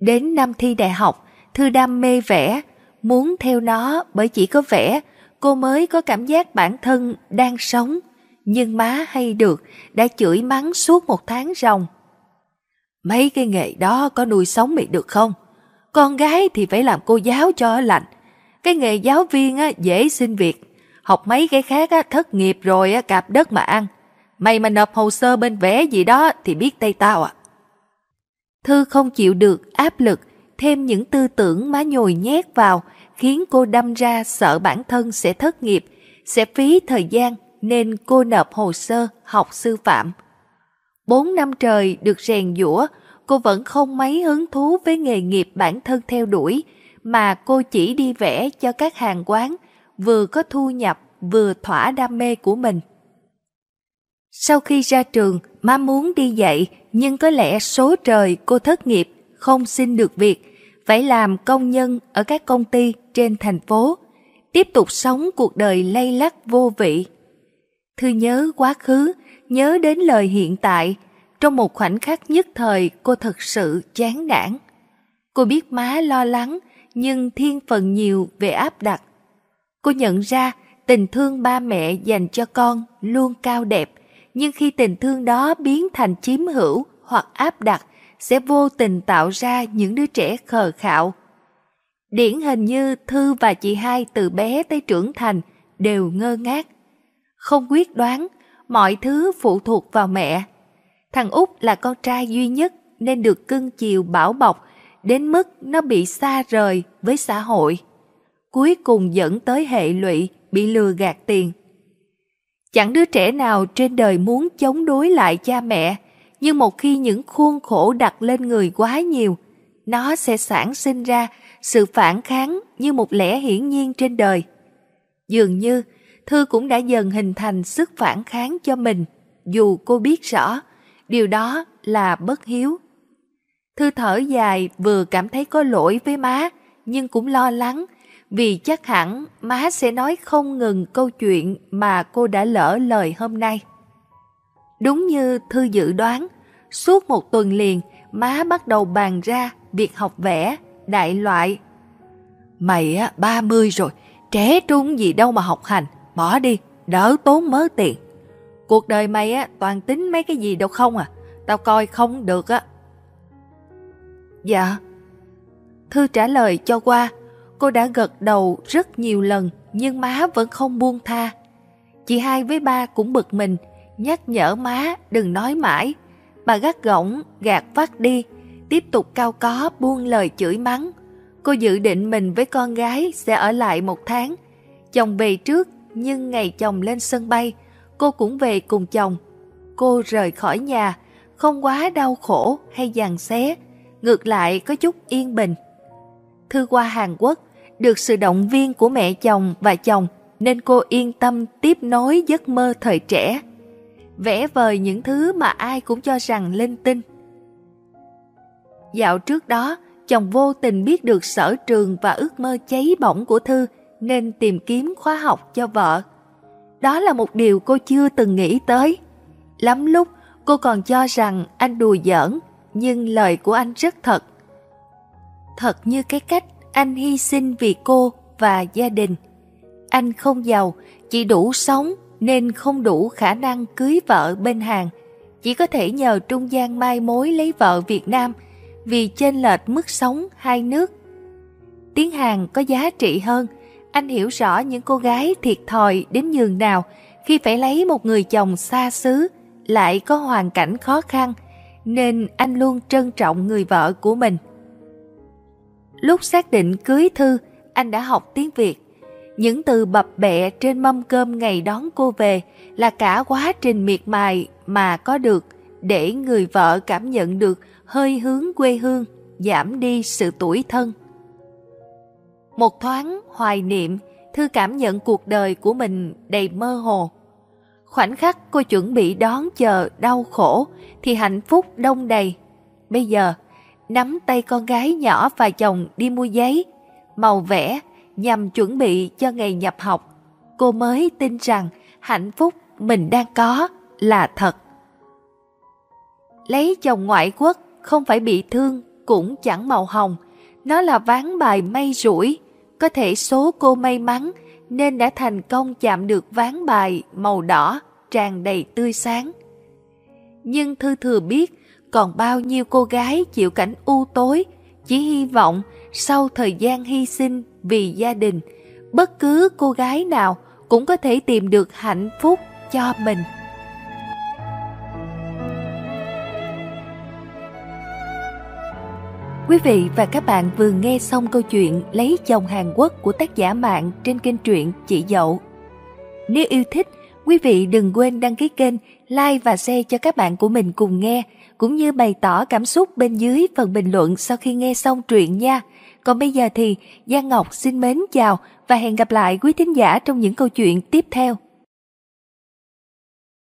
Đến năm thi đại học, Thư đam mê vẽ, muốn theo nó bởi chỉ có vẽ, cô mới có cảm giác bản thân đang sống. Nhưng má hay được, đã chửi mắng suốt một tháng ròng. Mấy cái nghề đó có nuôi sống mày được không? Con gái thì phải làm cô giáo cho lạnh. Cái nghề giáo viên á, dễ xin việc. Học mấy cái khác á, thất nghiệp rồi á, cạp đất mà ăn. Mày mà nộp hồ sơ bên vẽ gì đó thì biết tay tao à. Thư không chịu được áp lực, thêm những tư tưởng má nhồi nhét vào, khiến cô đâm ra sợ bản thân sẽ thất nghiệp, sẽ phí thời gian nên cô nộp hồ sơ học sư phạm. Bốn năm trời được rèn giũa, cô vẫn không mấy hứng thú với nghề nghiệp bản thân theo đuổi, mà cô chỉ đi vẽ cho các hàng quán, vừa có thu nhập vừa thỏa đam mê của mình. Sau khi ra trường, má muốn đi dạy, nhưng có lẽ số trời cô thất nghiệp, không xin được việc, phải làm công nhân ở các công ty trên thành phố, tiếp tục sống cuộc đời lay lắc vô vị. Thư nhớ quá khứ, nhớ đến lời hiện tại, trong một khoảnh khắc nhất thời cô thật sự chán nản. Cô biết má lo lắng, nhưng thiên phần nhiều về áp đặt. Cô nhận ra tình thương ba mẹ dành cho con luôn cao đẹp, nhưng khi tình thương đó biến thành chiếm hữu hoặc áp đặt, sẽ vô tình tạo ra những đứa trẻ khờ khạo. Điển hình như Thư và chị hai từ bé tới trưởng thành đều ngơ ngác. Không quyết đoán, mọi thứ phụ thuộc vào mẹ. Thằng Út là con trai duy nhất nên được cưng chiều bảo bọc đến mức nó bị xa rời với xã hội. Cuối cùng dẫn tới hệ lụy bị lừa gạt tiền. Chẳng đứa trẻ nào trên đời muốn chống đối lại cha mẹ, nhưng một khi những khuôn khổ đặt lên người quá nhiều, nó sẽ sản sinh ra sự phản kháng như một lẽ hiển nhiên trên đời. Dường như Thư cũng đã dần hình thành sức phản kháng cho mình, dù cô biết rõ điều đó là bất hiếu. Thư thở dài vừa cảm thấy có lỗi với má, nhưng cũng lo lắng vì chắc hẳn má sẽ nói không ngừng câu chuyện mà cô đã lỡ lời hôm nay. Đúng như Thư dự đoán, suốt một tuần liền má bắt đầu bàn ra việc học vẽ, đại loại. Mày á, 30 rồi, trẻ trung gì đâu mà học hành, bỏ đi, đỡ tốn mớ tiền. Cuộc đời mày á, toàn tính mấy cái gì đâu không à, tao coi không được á. Dạ. Thư trả lời cho qua, cô đã gật đầu rất nhiều lần nhưng má vẫn không buông tha. Chị hai với ba cũng bực mình, nhắc nhở má đừng nói mãi. Bà gắt gỏng, gạt vắt đi, tiếp tục cao có buông lời chửi mắng. Cô dự định mình với con gái sẽ ở lại một tháng. Chồng về trước, nhưng ngày chồng lên sân bay, cô cũng về cùng chồng. Cô rời khỏi nhà, không quá đau khổ hay giàn xé, ngược lại có chút yên bình. Thư qua Hàn Quốc, được sự động viên của mẹ chồng và chồng nên cô yên tâm tiếp nối giấc mơ thời trẻ. Vẽ vời những thứ mà ai cũng cho rằng linh tinh. Dạo trước đó, chồng vô tình biết được sở trường và ước mơ cháy bỏng của Thư nên tìm kiếm khóa học cho vợ. Đó là một điều cô chưa từng nghĩ tới. Lắm lúc cô còn cho rằng anh đùa giỡn, nhưng lời của anh rất thật. Thật như cái cách anh hy sinh vì cô và gia đình. Anh không giàu, chỉ đủ sống nên không đủ khả năng cưới vợ bên Hàn. Chỉ có thể nhờ trung gian mai mối lấy vợ Việt Nam vì chênh lệch mức sống hai nước. Tiếng Hàn có giá trị hơn, anh hiểu rõ những cô gái thiệt thòi đến nhường nào khi phải lấy một người chồng xa xứ, lại có hoàn cảnh khó khăn, nên anh luôn trân trọng người vợ của mình. Lúc xác định cưới Thư, anh đã học tiếng Việt. Những từ bập bẹ trên mâm cơm ngày đón cô về là cả quá trình miệt mài mà có được để người vợ cảm nhận được hơi hướng quê hương, giảm đi sự tuổi thân. Một thoáng hoài niệm, Thư cảm nhận cuộc đời của mình đầy mơ hồ. Khoảnh khắc cô chuẩn bị đón chờ đau khổ thì hạnh phúc đông đầy. Bây giờ, nắm tay con gái nhỏ và chồng đi mua giấy, màu vẽ nhằm chuẩn bị cho ngày nhập học. Cô mới tin rằng hạnh phúc mình đang có là thật. Lấy chồng ngoại quốc không phải bị thương cũng chẳng màu hồng. Nó là ván bài may rủi. Có thể số cô may mắn nên đã thành công chạm được ván bài màu đỏ tràn đầy tươi sáng. Nhưng Thư Thừa biết còn bao nhiêu cô gái chịu cảnh u tối, chỉ hy vọng sau thời gian hy sinh vì gia đình, bất cứ cô gái nào cũng có thể tìm được hạnh phúc cho mình. Quý vị và các bạn vừa nghe xong câu chuyện Lấy chồng Hàn Quốc của tác giả mạng trên kênh truyện Chị Dậu. Nếu yêu thích, quý vị đừng quên đăng ký kênh, like và share cho các bạn của mình cùng nghe, cũng như bày tỏ cảm xúc bên dưới phần bình luận sau khi nghe xong truyện nha. Còn bây giờ thì Giang Ngọc xin mến chào và hẹn gặp lại quý thính giả trong những câu chuyện tiếp theo.